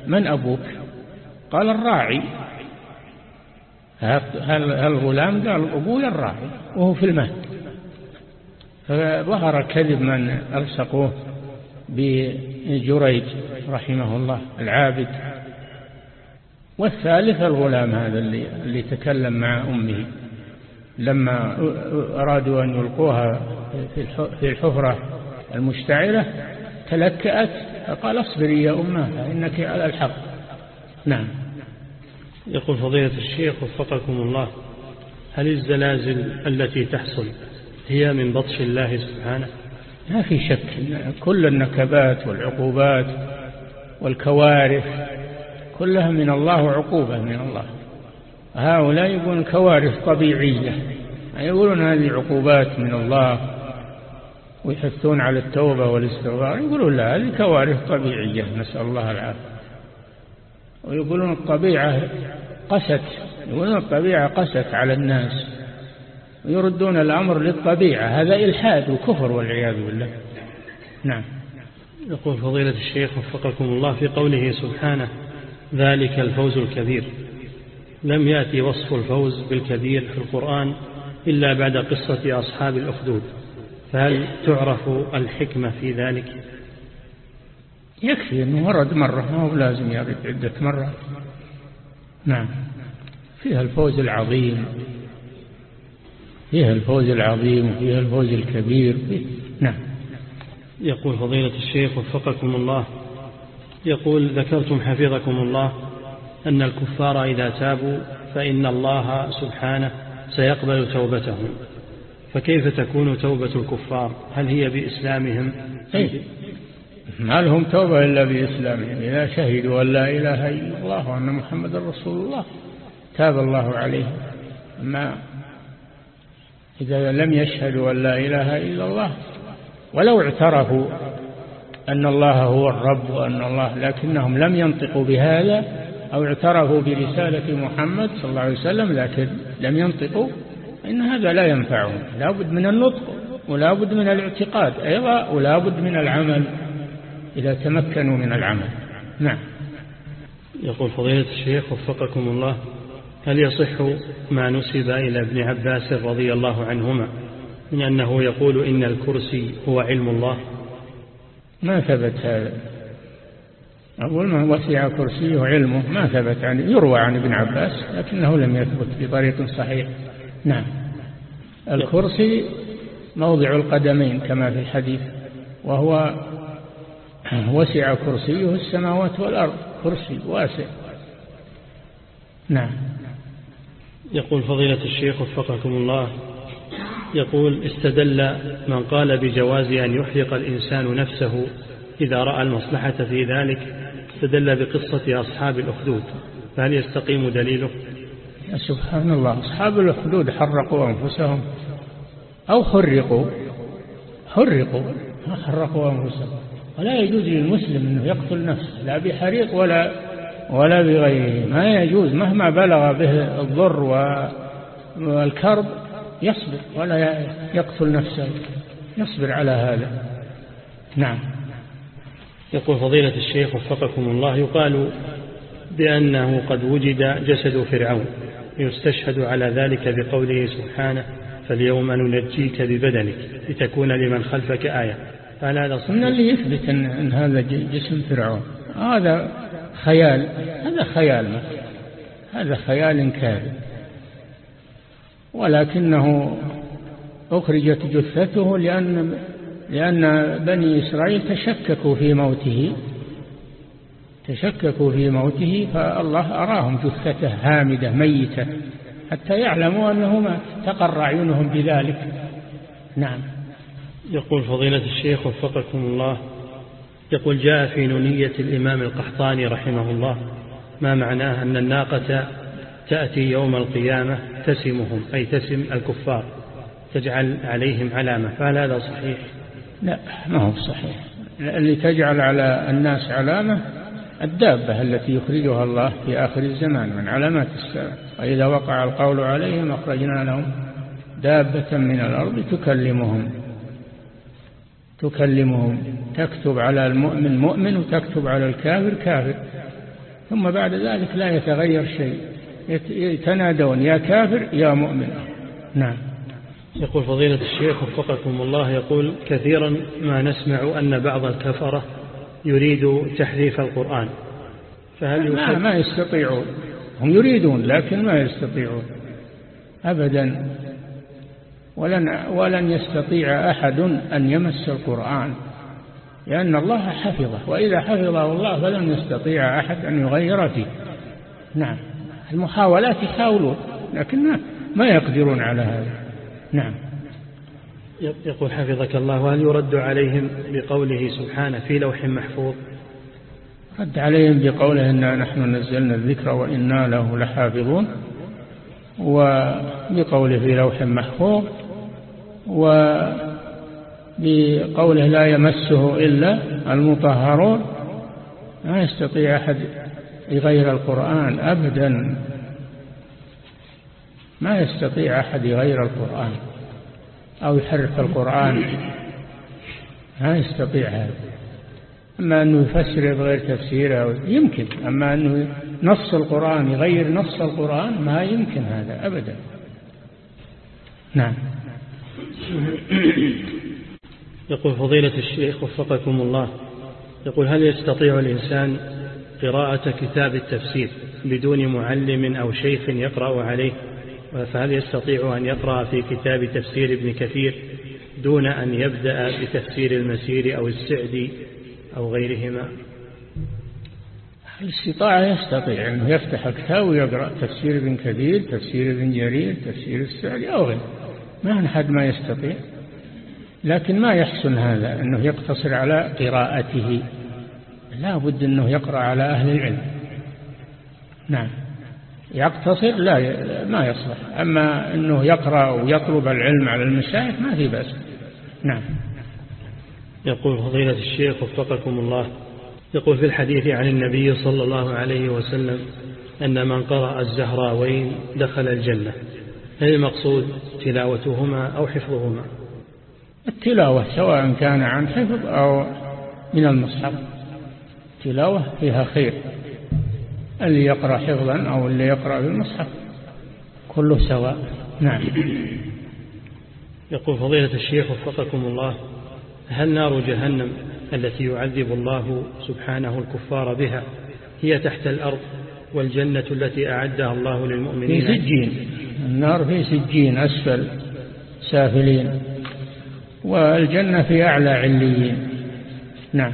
من أبوك؟ قال الراعي. هل الغلام قال أبوي الراعي وهو في المهد. فظهر كذب من ألصقوه بجريج رحمه الله العابد. والثالث الغلام هذا اللي, اللي تكلم مع أمه. لما أرادوا أن يلقوها في الحفرة المشتعلة تلكأت فقال اصبري يا أمة فإنك على الحق. نعم. يقول فضيلة الشيخ وفقكم الله هل الزلازل التي تحصل هي من بطش الله سبحانه؟ ما في شك كل النكبات والعقوبات والكوارث كلها من الله عقوبة من الله. هؤلاء يقولون كوارث طبيعية يقولون هذه عقوبات من الله. ويحثون على التوبة والاستغفار يقولون لا هذه كوارث طبيعية نسأل الله العافية. ويقولون الطبيعة قست يقولون الطبيعة قست على الناس. ويردون الأمر للطبيعة هذا إلحاد وكفر والعياذ بالله. نعم. يقول فضيلة الشيخ وفقكم الله في قوله سبحانه ذلك الفوز الكبير. لم يأتي وصف الفوز بالكبير في القرآن إلا بعد قصة أصحاب الأخدود. فهل تعرف الحكمة في ذلك؟ يكفي أنه ورد مرة ما هو لازم يرد عدة مرات نعم. فيها الفوز العظيم. فيها الفوز العظيم وفيها الفوز الكبير. فيه. نعم. يقول فضيلة الشيخ وفقكم الله. يقول ذكرتم حفظكم الله أن الكفار إذا تابوا فإن الله سبحانه سيقبل توبتهم. فكيف تكون توبة الكفار؟ هل هي بإسلامهم؟ ما لهم توبة إلا بإسلامهم؟ إذا شهدوا أن لا إله إلا الله وأن محمد رسول الله تاب الله عليهم. أما إذا لم يشهدوا أن لا إله إلا الله ولو اعترفوا أن الله هو الرب وأن الله لكنهم لم ينطقوا بهذا أو اعترفوا برسالة محمد صلى الله عليه وسلم لكن لم ينطقوا إن هذا لا ينفعهم. لا بد من النطق ولا بد من الاعتقاد. أيضا ولا بد من العمل إذا تمكنوا من العمل. نعم. يقول فضيلة الشيخ وفقكم الله هل يصح ما نسب إلى ابن عباس رضي الله عنهما من أنه يقول إن الكرسي هو علم الله؟ ما ثبت هذا. أقول ما وسع كرسيه علمه ما ثبت عن يروى عن ابن عباس لكنه لم يثبت بطريق صحيح. نعم. الكرسي موضع القدمين كما في الحديث وهو وسع كرسيه السماوات والأرض كرسي واسع. نعم. يقول فضيلة الشيخ وفقكم الله يقول استدل من قال بجواز أن يحرق الإنسان نفسه إذا رأى المصلحة في ذلك استدل بقصة أصحاب الأخدود. فهل يستقيم دليله؟ سبحان الله. أصحاب الأخدود حرقوا أنفسهم أو حرقوا. حرقوا حرقوا أنفسهم. ولا يجوز للمسلم أنه يقتل نفسه لا بحريق ولا ولا بغيره. ما يجوز مهما بلغ به الضر والكرب يصبر ولا يقتل نفسه. يصبر على هذا. نعم. يقول فضيلة الشيخ وفقكم الله يقال بأنه قد وجد جسد فرعون. يستشهد على ذلك بقوله سبحانه فاليوم ننجيك ببدنك لتكون لمن خلفك آية. فهل هذا صحيح؟ من اللي يثبت أن, أن هذا جسم فرعون. هذا خيال. هذا خيال ما. هذا خيال كاذب. ولكنه أخرجت جثته لأن لأن بني إسرائيل تشككوا في موته. تشككوا في موته فالله أراهم جثته هامدة ميتة حتى يعلموا أنه مات تقر أعينهم بذلك. نعم. يقول فضيلة الشيخ وفقكم الله يقول جاء في نونية الإمام القحطاني رحمه الله ما معناه أن الناقة تأتي يوم القيامة تسمهم أي تسم الكفار تجعل عليهم علامة فهل هذا صحيح؟ لا ما هو صحيح. اللي تجعل على الناس علامة الدابة التي يخرجها الله في آخر الزمان من علامات الساعة. وإذا وقع القول عليهم أخرجنا لهم دابة من الأرض تكلمهم. تكلمهم. تكتب على المؤمن مؤمن وتكتب على الكافر كافر. ثم بعد ذلك لا يتغير شيء. يتنادون. يا كافر يا مؤمن. نعم. يقول فضيلة الشيخ وفقكم الله يقول كثيرا ما نسمع أن بعض الكفرة يريد تحريف القرآن فهل ما, ما يستطيعون. هم يريدون لكن ما يستطيعون أبدا. ولن, ولن يستطيع أحد أن يمس القرآن لأن الله حفظه وإذا حفظه الله فلن يستطيع أحد أن يغير فيه. نعم. المحاولات يحاولون لكن ما يقدرون على هذا. نعم. يقول حفظك الله هل يرد عليهم بقوله سبحانه في لوح محفوظ. رد عليهم بقوله إنا نحن نزلنا الذكر وإنا له لحافظون وبقوله في لوح محفوظ وبقوله لا يمسه إلا المطهرون. ما يستطيع أحد يغير القرآن أبدا. ما يستطيع أحد يغير القرآن. أو يحرف القرآن. ما يستطيع هذا. أما أنه يفسر بغير تفسيره يمكن. أما أنه نص القرآن يغير نص القرآن ما يمكن هذا أبدا. نعم. يقول فضيلة الشيخ وفقكم الله. يقول هل يستطيع الإنسان قراءة كتاب التفسير بدون معلم أو شيخ يقرأ عليه؟ فهل يستطيع أن يقرأ في كتاب تفسير ابن كثير دون أن يبدأ بتفسير المسير أو السعدي أو غيرهما؟ الاستطاعة يستطيع أنه يفتح الكتاب ويقرأ تفسير ابن كثير تفسير ابن جرير تفسير السعدي أو غيره. ما أحد ما يستطيع. لكن ما يحسن هذا أنه يقتصر على قراءته. لا بد أنه يقرأ على أهل العلم. نعم. يقتصر لا ما يصلح. أما أنه يقرأ ويطلب العلم على المشايخ ما في بأس. نعم. يقول فضيلة الشيخ وفقكم الله. يقول في الحديث عن النبي صلى الله عليه وسلم أن من قرأ الزهراوين دخل الجنة. هل المقصود؟ تلاوتهما أو حفظهما؟ التلاوة سواء كان عن حفظ أو من المصحف. تلاوة فيها خير. اللي يقرأ حفظا أو اللي يقرأ بالمصحف. كله سواء. نعم. يقول فضيلة الشيخ وفقكم الله هل نار جهنم التي يعذب الله سبحانه الكفار بها هي تحت الأرض والجنة التي أعدها الله للمؤمنين؟ في سجين. النار في سجين أسفل سافلين. والجنة في أعلى عليين. نعم.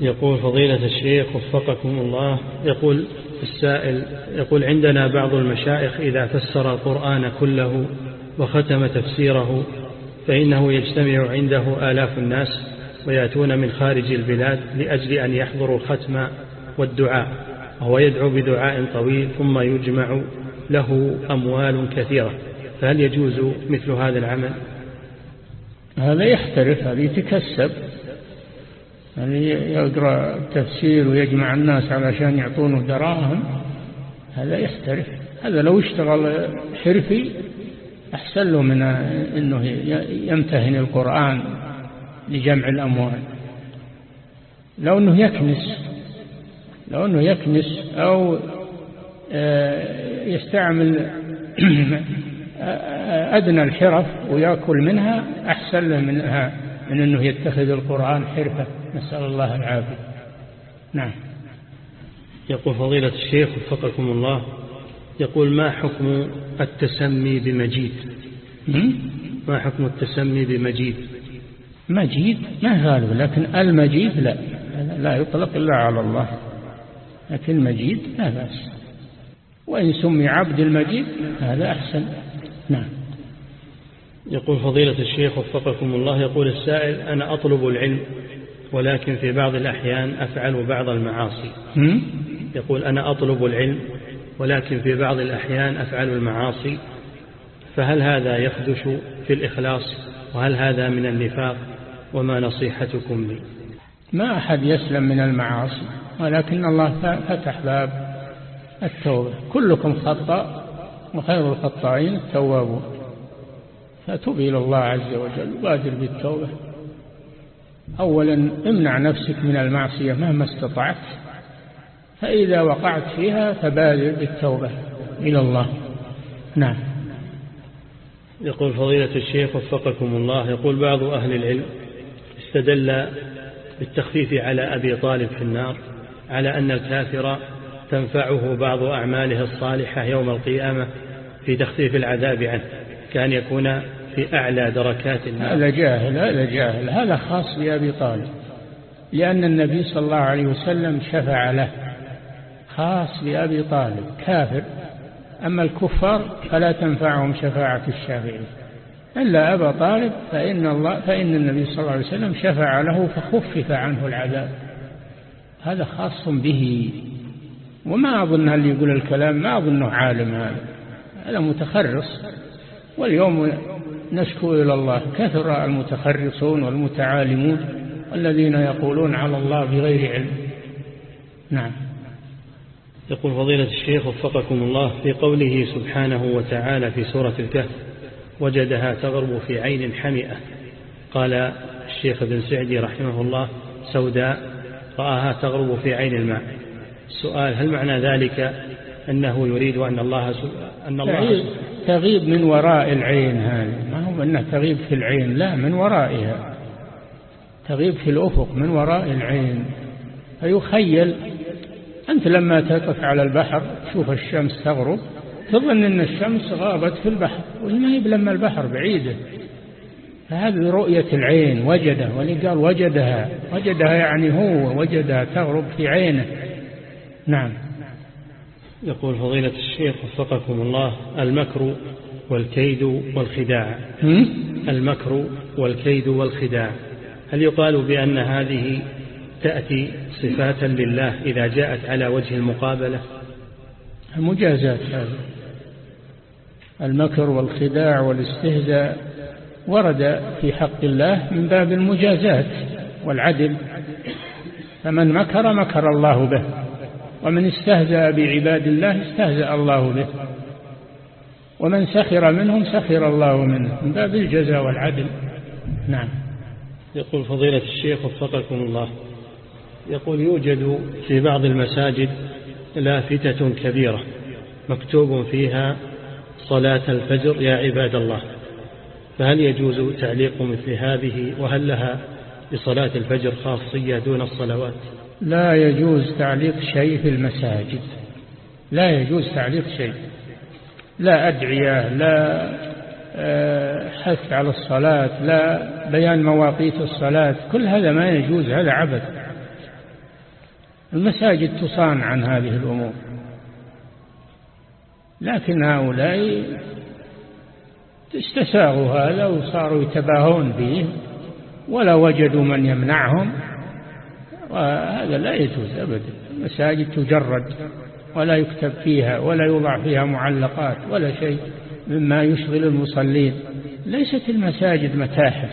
يقول فضيلة الشيخ وفقكم الله يقول السائل يقول عندنا بعض المشايخ إذا فسر القرآن كله وختم تفسيره فإنه يجتمع عنده آلاف الناس ويأتون من خارج البلاد لأجل أن يحضروا الختم والدعاء وهو يدعو بدعاء طويل ثم يجمع له أموال كثيرة فهل يجوز مثل هذا العمل؟ هذا يحترف هذا يتكسب يعني يقرأ التفسير ويجمع الناس علشان يعطونه دراهم هذا يحترف هذا لو اشتغل حرفي أحسن له من أنه يمتهن القرآن لجمع الأموال. لو أنه يكنس لو أنه يكنس أو آه، يستعمل أدنى الحرف ويأكل منها أحسن له منها من أنه يتخذ القرآن حرفة. نسأل الله العافية. نعم. يقول فضيلة الشيخ وفقكم الله يقول ما حكم التسمي بمجيد؟ ما حكم التسمي بمجيد؟ مجيد؟ ما غالب لكن المجيد لا. لا يطلق إلا على الله. لكن مجيد لا بأس. وإن سمي عبد المجيد هذا أحسن. نعم. يقول فضيلة الشيخ وفقكم الله يقول السائل أنا أطلب العلم ولكن في بعض الأحيان أفعل بعض المعاصي. يقول أنا أطلب العلم ولكن في بعض الأحيان أفعل المعاصي. فهل هذا يخدش في الإخلاص؟ وهل هذا من النفاق؟ وما نصيحتكم لي؟ ما أحد يسلم من المعاصي ولكن الله فتح باب التوبة. كلكم خطأ وخير الخطائين التوابون. فتوب إلى الله عز وجل بادر بالتوبة. أولا امنع نفسك من المعصية مهما استطعت فإذا وقعت فيها فبادر بالتوبة إلى الله. نعم. يقول فضيلة الشيخ وفقكم الله يقول بعض أهل العلم استدل بالتخفيف على أبي طالب في النار على أن الكافر تنفعه بعض أعماله الصالحة يوم القيامة في تخفيف العذاب عنه كان يكون في أعلى دركات النار. هذا جاهل هذا جاهل هذا خاص بأبي طالب لأن النبي صلى الله عليه وسلم شفع له. خاص بأبي طالب كافر. أما الكفار فلا تنفعهم شفاعة الشافعين. إلا أبا طالب فإن, الله فإن النبي صلى الله عليه وسلم شفع له فخفف عنه العذاب. هذا خاص به. وما أظن اللي يقول الكلام ما أظنه عالم هذا. هذا متخرص. واليوم نشكو إلى الله. كثر المتخرصون والمتعالمون الذين يقولون على الله بغير علم. نعم. يقول فضيلة الشيخ وفقكم الله في قوله سبحانه وتعالى في سورة الكهف وجدها تغرب في عين حمئة. قال الشيخ ابن سعدي رحمه الله سوداء رآها تغرب في عين الماء. السؤال هل معنى ذلك أنه يريد أن الله أن الله تغيب من وراء العين هذه. ما هو أنها تغيب في العين؟ لا من ورائها. تغيب في الأفق من وراء العين. فيخيل أنت لما تقف على البحر تشوف الشمس تغرب تظن أن الشمس غابت في البحر وما هي لما البحر بعيدة. فهذه رؤية العين وجده. ولي قال وجدها. وجدها يعني هو وجدها تغرب في عينه. نعم. يقول فضيلة الشيخ وفقكم الله المكر والكيد والخداع. المكر والكيد والخداع. هل يقال بأن هذه تأتي صفاتا لله إذا جاءت على وجه المقابلة؟ المجازات هذا المكر والخداع والاستهزاء ورد في حق الله من باب المجازات والعدل. فمن مكر مكر الله به. ومن استهزأ بعباد الله استهزأ الله به. ومن سخر منهم سخر الله منه. من باب الجزاء والعدل. نعم. يقول فضيلة الشيخ وفقكم الله. يقول يوجد في بعض المساجد لافتة كبيرة مكتوب فيها صلاة الفجر يا عباد الله. فهل يجوز تعليق مثل هذه؟ وهل لها لصلاة الفجر خاصية دون الصلوات؟ لا يجوز تعليق شيء في المساجد. لا يجوز تعليق شيء. لا أدعية لا آه، حث على الصلاة لا بيان مواقيت الصلاة. كل هذا ما يجوز هذا عبث. المساجد تصان عن هذه الأمور. لكن هؤلاء استساغوا هذا وصاروا يتباهون به ولا وجدوا من يمنعهم. وهذا لا يجوز أبدا. المساجد تجرد ولا يكتب فيها ولا يوضع فيها معلقات ولا شيء مما يشغل المصلين. ليست المساجد متاحف.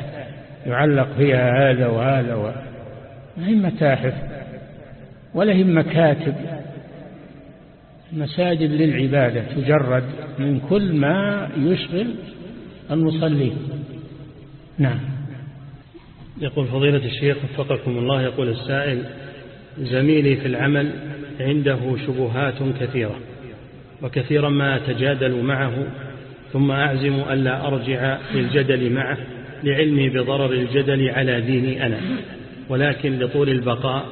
يعلق فيها هذا وهذا و... ما هي متاحف ولا هي مكاتب. مساجد للعبادة تجرد من كل ما يشغل المصلين. نعم. يقول فضيلة الشيخ وفقكم الله يقول السائل زميلي في العمل عنده شبهات كثيرة وكثيرا ما أتجادل معه ثم أعزم ألا أرجع للجدل معه لعلمي بضرر الجدل على ديني أنا ولكن لطول البقاء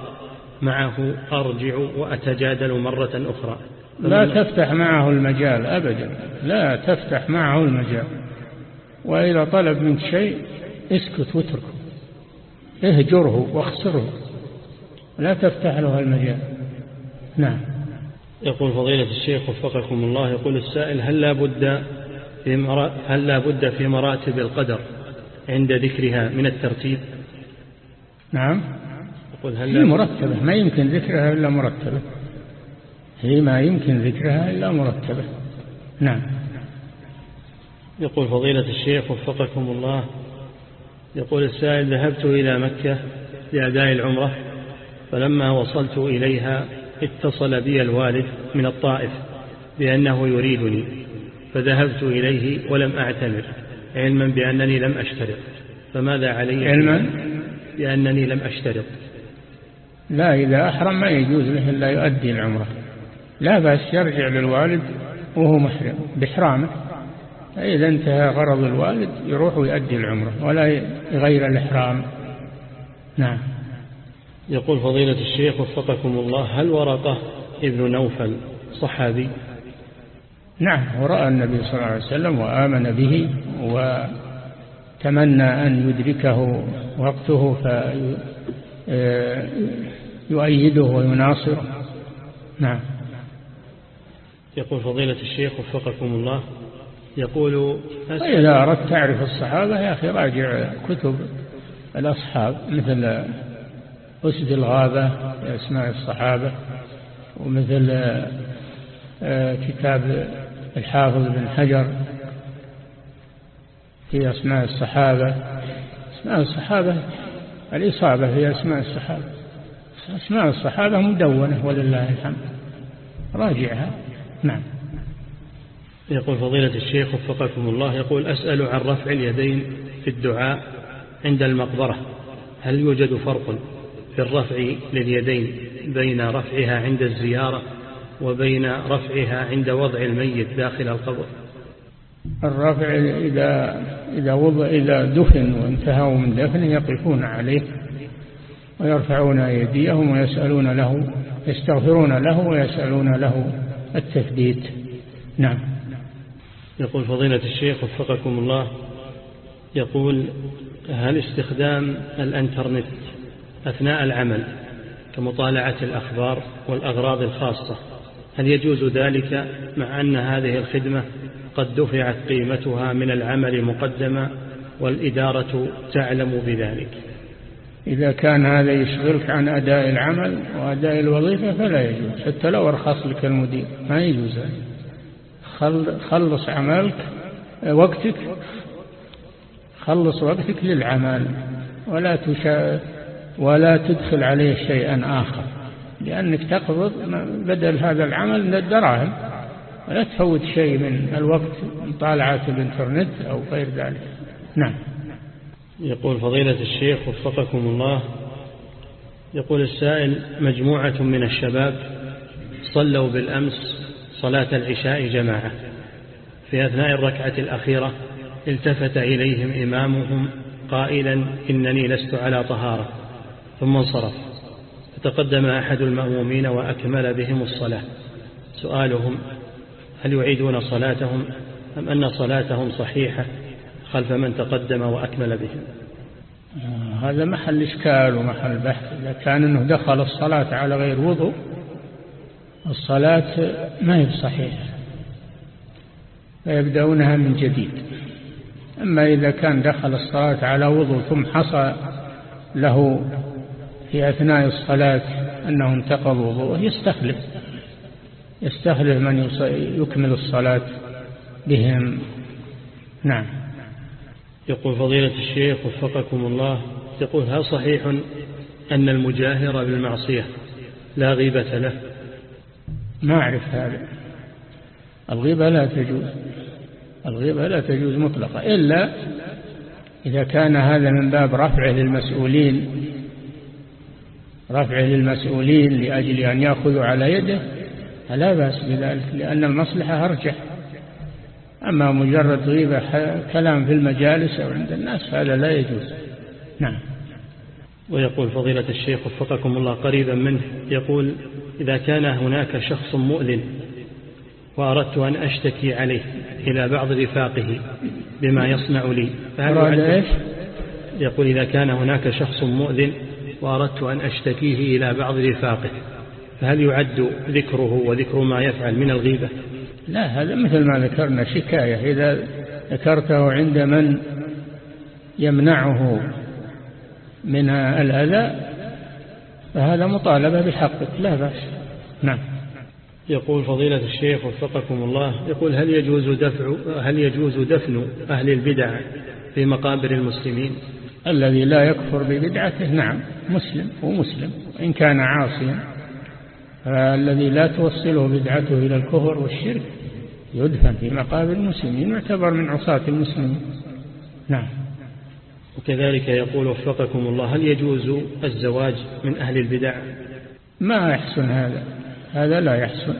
معه أرجع وأتجادل مرة أخرى. لا تفتح معه المجال أبدا لا تفتح معه المجال وإذا طلب منك شيء اسكت واتركه. اهجره واخسره. لا تفتح له المجال. نعم. يقول فضيلة الشيخ وفقكم الله يقول السائل هل لا بد في مرا... هل لا بد في مراتب القدر عند ذكرها من الترتيب؟ نعم. يقول هل هي مرتبة ما يمكن ذكرها إلا مرتبة. هي ما يمكن ذكرها إلا مرتبة. نعم. يقول فضيلة الشيخ وفقكم الله يقول السائل ذهبت إلى مكة لأداء العمرة فلما وصلت إليها اتصل بي الوالد من الطائف بأنه يريدني فذهبت إليه ولم أعتمر علما بأنني لم أشترط. فماذا علي علما؟ بأنني لم أشترط. لا إذا أحرم ما يجوز له إلا يؤدي العمرة. لا بأس يرجع للوالد وهو محرم بإحرامه. فإذا انتهى غرض الوالد يروح ويؤدي العمرة ولا يغير الإحرام. نعم. يقول فضيلة الشيخ وفقكم الله هل ورقة ابن نوفل صحابي؟ نعم ورأى النبي صلى الله عليه وسلم وآمن به وتمنى أن يدركه وقته فيؤيده ويناصره. نعم. يقول فضيلة الشيخ وفقكم الله يقول إذا أردت تعرف الصحابة يا أخي راجع كتب الأصحاب مثل أسد الغابة أسماء الصحابة ومثل آه، كتاب الحافظ بن حجر في أسماء الصحابة. أسماء الصحابة الإصابة في أسماء الصحابة. أسماء الصحابة مدونة ولله الحمد. راجعها. نعم. يقول فضيلة الشيخ وفقكم الله يقول أسأل عن رفع اليدين في الدعاء عند المقبرة هل يوجد فرق في الرفع لليدين بين رفعها عند الزيارة وبين رفعها عند وضع الميت داخل القبر؟ الرفع إذا, إذا, وضع إذا دفن وانتهوا من دفن يقفون عليه ويرفعون أيديهم ويسألون له يستغفرون له ويسألون له التثبيت. نعم. يقول فضيلة الشيخ وفقكم الله يقول هل استخدام الإنترنت أثناء العمل كمطالعة الأخبار والأغراض الخاصة هل يجوز ذلك مع أن هذه الخدمة قد دفعت قيمتها من العمل مقدما والإدارة تعلم بذلك؟ إذا كان هذا يشغلك عن أداء العمل وأداء الوظيفة فلا يجوز حتى لو أرخص لك المدير ما يجوز خلص عملك وقتك. خلص وقتك للعمل ولا تشا ولا تدخل عليه شيئا آخر. لأنك تقبض بدل هذا العمل من الدراهم. ولا تفوت شيء من الوقت مطالعة الإنترنت أو غير ذلك. نعم. يقول فضيلة الشيخ وفقكم الله يقول السائل مجموعة من الشباب صلوا بالأمس صلاة العشاء جماعة. في أثناء الركعة الأخيرة التفت إليهم إمامهم قائلا إنني لست على طهارة. ثم انصرف. فتقدم أحد المأمومين وأكمل بهم الصلاة. سؤالهم هل يعيدون صلاتهم أم أن صلاتهم صحيحة خلف من تقدم وأكمل بهم؟ آه، هذا محل إشكال ومحل بحث. إذا كان أنه دخل الصلاة على غير وضوء الصلاة ما هي صحيحة فيبدأونها من جديد. أما إذا كان دخل الصلاة على وضوء ثم حصل له في أثناء الصلاة أنه انتقض وضوءه يستخلف يستخلف من يكمل الصلاة بهم. نعم. يقول فضيلة الشيخ وفقكم الله يقول هل صحيح أن المجاهر بالمعصية لا غيبة له؟ ما أعرف هذا الغيبة لا تجوز. الغيبة لا تجوز مطلقة. إلا إذا كان هذا من باب رفعه للمسؤولين رفعه للمسؤولين لأجل أن يأخذوا على يده فلا بأس بذلك لأن المصلحة أرجح. أما مجرد غيبة كلام في المجالس أو عند الناس هذا لا يجوز. نعم. ويقول فضيلة الشيخ وفقكم الله قريبا منه يقول إذا كان هناك شخص مؤذن وأردت أن أشتكي عليه إلى بعض رفاقه بما يصنع لي فهل إيش؟ يقول إذا كان هناك شخص مؤذن وأردت أن أشتكيه إلى بعض رفاقه فهل يعد ذكره وذكر ما يفعل من الغيبة؟ لا هذا مثل ما ذكرنا شكاية. إذا ذكرته عند من يمنعه من الأذى فهذا مطالبة بحقك لا بأس. نعم. يقول فضيلة الشيخ وفقكم الله يقول هل يجوز دفع هل يجوز دفن أهل البدع في مقابر المسلمين؟ الذي لا يكفر ببدعته نعم مسلم هو مسلم إن كان عاصيا. الذي لا توصله بدعته إلى الكفر والشرك يدفن في مقابر المسلمين يعتبر من عصاة المسلمين. نعم. وكذلك يقول وفقكم الله هل يجوز الزواج من أهل البدع؟ ما يحسن هذا. هذا لا يحسن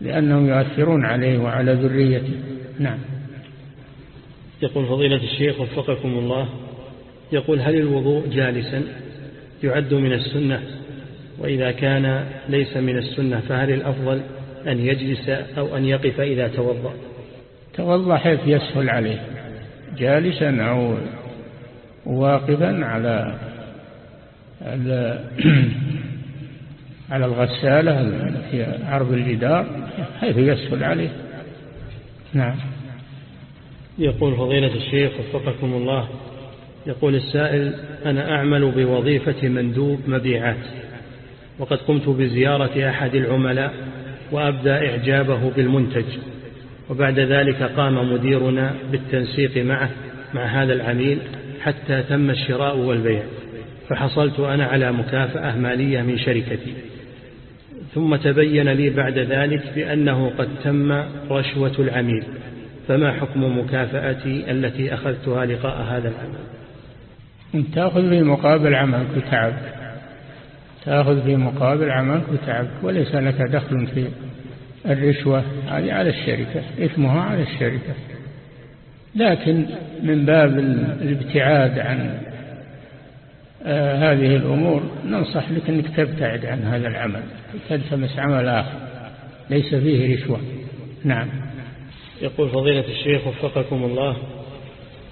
لأنهم يؤثرون عليه وعلى ذريته. نعم. يقول فضيلة الشيخ وفقكم الله يقول هل الوضوء جالسا؟ يعد من السنة وإذا كان ليس من السنة فهل الأفضل أن يجلس أو أن يقف إذا توضأ؟ توضأ حيث يسهل عليه جالسا أو واقفا على على الغسالة في عرض الجدار حيث يسهل عليه. نعم. يقول فضيلة الشيخ وفقكم الله يقول السائل أنا أعمل بوظيفة مندوب مبيعات وقد قمت بزيارة أحد العملاء وأبدى إعجابه بالمنتج وبعد ذلك قام مديرنا بالتنسيق معه مع هذا العميل حتى تم الشراء والبيع فحصلت أنا على مكافأة مالية من شركتي. ثم تبين لي بعد ذلك بأنه قد تم رشوة العميل فما حكم مكافأتي التي أخذتها لقاء هذا العمل؟ تأخذ في مقابل عملك وتعب تأخذ في مقابل عملك وتعب وليس لك دخل في الرشوة هذه على الشركة إثمها على الشركة. لكن من باب الابتعاد عن آه هذه الأمور ننصح لك أنك تبتعد عن هذا العمل تلتمس عمل آخر ليس فيه رشوة. نعم. يقول فضيلة الشيخ وفقكم الله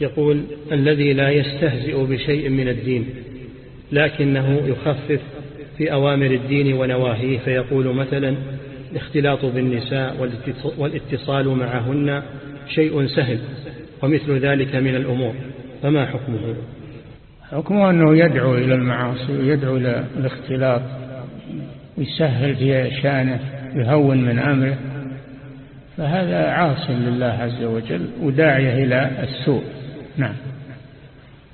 يقول الذي لا يستهزئ بشيء من الدين لكنه يخفف في أوامر الدين ونواهيه فيقول مثلا الاختلاط بالنساء والاتصال معهن شيء سهل ومثل ذلك من الأمور فما حكمه؟ حكمه أنه يدعو إلى المعاصي ويدعو إلى الاختلاط ويسهل في شأنه يهون من أمره فهذا عاص لله عز وجل وداعية إلى السوء. نعم.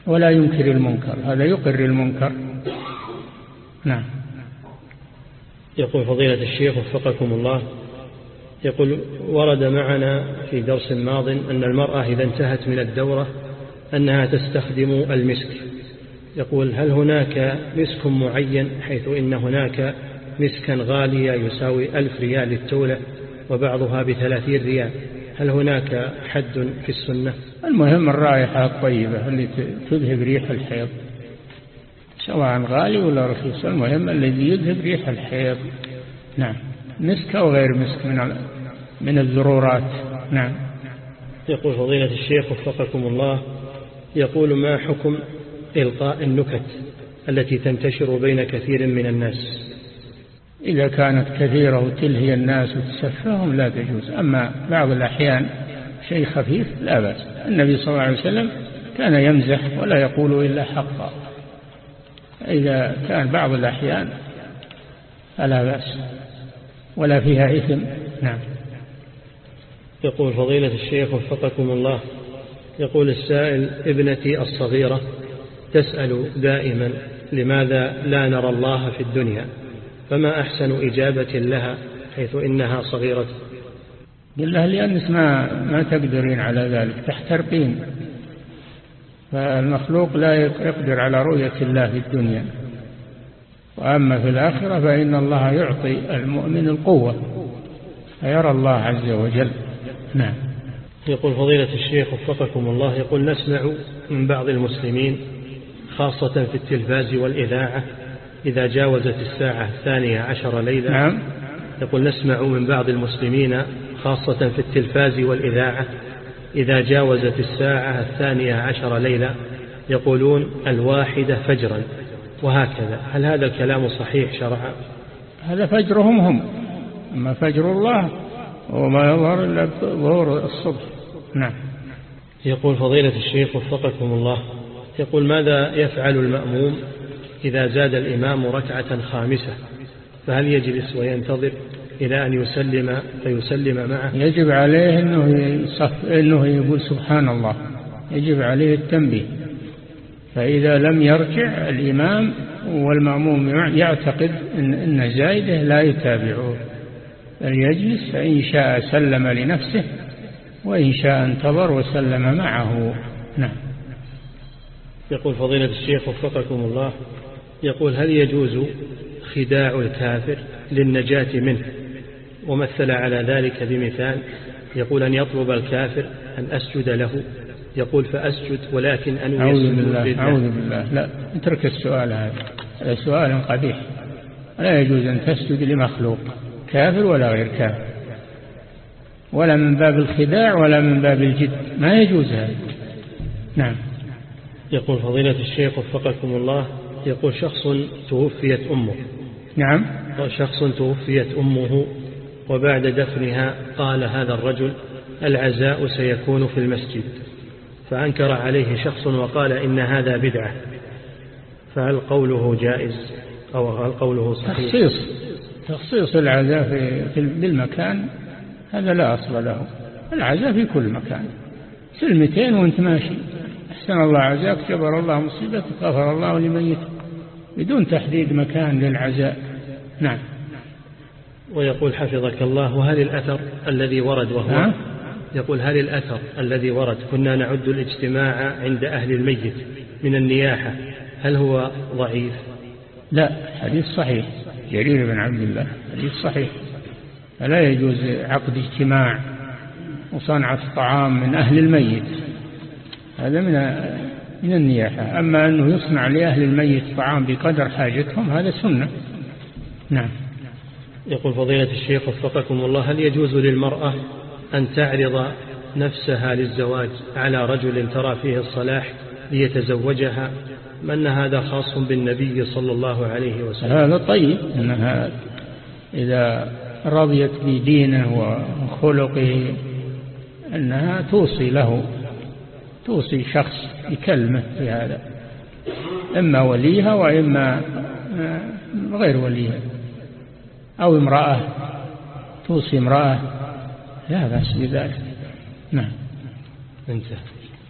ولا ينكر المنكر هذا يقر المنكر. نعم. يقول فضيلة الشيخ وفقكم الله يقول ورد معنا في درس ماض أن المرأة إذا انتهت من الدورة أنها تستخدم المسك. يقول هل هناك مسك معين حيث إن هناك مسكا غالية يساوي ألف ريال للتولة وبعضها بثلاثين ريال؟ هل هناك حد في السنة؟ المهم الرائحة الطيبة اللي تذهب ريح الحيض. سواء غالي ولا رخيص المهم الذي يذهب ريح الحيض. نعم. مسك أو غير مسك من من الزرورات. نعم. يقول فضيلة الشيخ وفقكم الله يقول ما حكم إلقاء النكت التي تنتشر بين كثير من الناس؟ إذا كانت كثيرة وتلهي الناس وتسفههم لا تجوز. أما بعض الأحيان شيء خفيف لا بأس. النبي صلى الله عليه وسلم كان يمزح ولا يقول إلا حقا. إذا كان بعض الأحيان فلا بأس. ولا فيها إثم. نعم. يقول فضيلة الشيخ وفقكم الله يقول السائل ابنتي الصغيرة تسأل دائما لماذا لا نرى الله في الدنيا؟ فما أحسن إجابة لها حيث إنها صغيرة؟ لها لأنك ما, ما تقدرين على ذلك تحترقين. فالمخلوق لا يقدر على رؤية الله في الدنيا. وأما في الآخرة فإن الله يعطي المؤمن القوة فيرى الله عز وجل. نعم. يقول فضيلة الشيخ وفقكم الله يقول نسمع من بعض المسلمين خاصة في التلفاز والإذاعة إذا جاوزت الساعة الثانية عشر ليلة. نعم. يقول نسمع من بعض المسلمين خاصة في التلفاز والإذاعة إذا جاوزت الساعة الثانية عشر ليلة يقولون الواحدة فجرا وهكذا. هل هذا الكلام صحيح شرعا؟ هذا فجرهم هم. أما فجر الله وما يظهر إلا ظهور الصبح نعم. يقول فضيلة الشيخ وفقكم الله يقول ماذا يفعل المأموم إذا زاد الإمام ركعة خامسة؟ فهل يجلس وينتظر إلى أن يسلم فيسلم معه؟ يجب عليه أنه, يصف إنه يقول سبحان الله. يجب عليه التنبيه. فإذا لم يرجع الإمام والمأموم يعتقد إن زايده لا يتابعه. بل يجلس فإن شاء سلم لنفسه وإن شاء انتظر وسلم معه. نعم. يقول فضيلة الشيخ وفقكم الله يقول هل يجوز خداع الكافر للنجاة منه؟ ومثل على ذلك بمثال يقول أن يطلب الكافر أن أسجد له. يقول فأسجد ولكن أن أعوذ بالله أعوذ بالله. لا اترك السؤال هذا. هذا سؤال قبيح. لا يجوز أن تسجد لمخلوق. كافر ولا غير كافر. ولا من باب الخداع ولا من باب الجد. ما يجوز هذا. نعم. يقول فضيلة الشيخ وفقكم الله يقول شخص توفيت أمه. نعم. شخص توفيت أمه وبعد دفنها قال هذا الرجل العزاء سيكون في المسجد. فأنكر عليه شخص وقال إن هذا بدعة. فهل قوله جائز أو هل قوله صحيح؟ تخصيص. تخصيص العزاء في بالمكان هذا لا أصل له. العزاء في كل مكان. سلمتين وانت ماشي. أحسن الله عزاك جبر الله مصيبتك غفر الله لميتك بدون تحديد مكان للعزاء. نعم. ويقول حفظك الله وهل الأثر الذي ورد وهو؟ نعم يقول هل الأثر الذي ورد؟ كنا نعد الاجتماع عند أهل الميت من النياحة. هل هو ضعيف؟ لا حديث صحيح. جرير بن عبد الله حديث صحيح. فلا يجوز عقد اجتماع وصنعة طعام من أهل الميت. هذا من من النياحة. أما أنه يصنع لأهل الميت طعام بقدر حاجتهم هذا سنة. نعم. يقول فضيلة الشيخ وفقكم الله هل يجوز للمرأة أن تعرض نفسها للزواج على رجل ترى فيه الصلاح ليتزوجها أن هذا خاص بالنبي صلى الله عليه وسلم؟ هذا طيب أنها إذا رضيت بدينه وخلقه أنها توصي له توصي شخص بكلمة في هذا إما وليها وإما غير وليها أو امرأة توصي امرأة لا بأس بذلك. نعم. انتهى.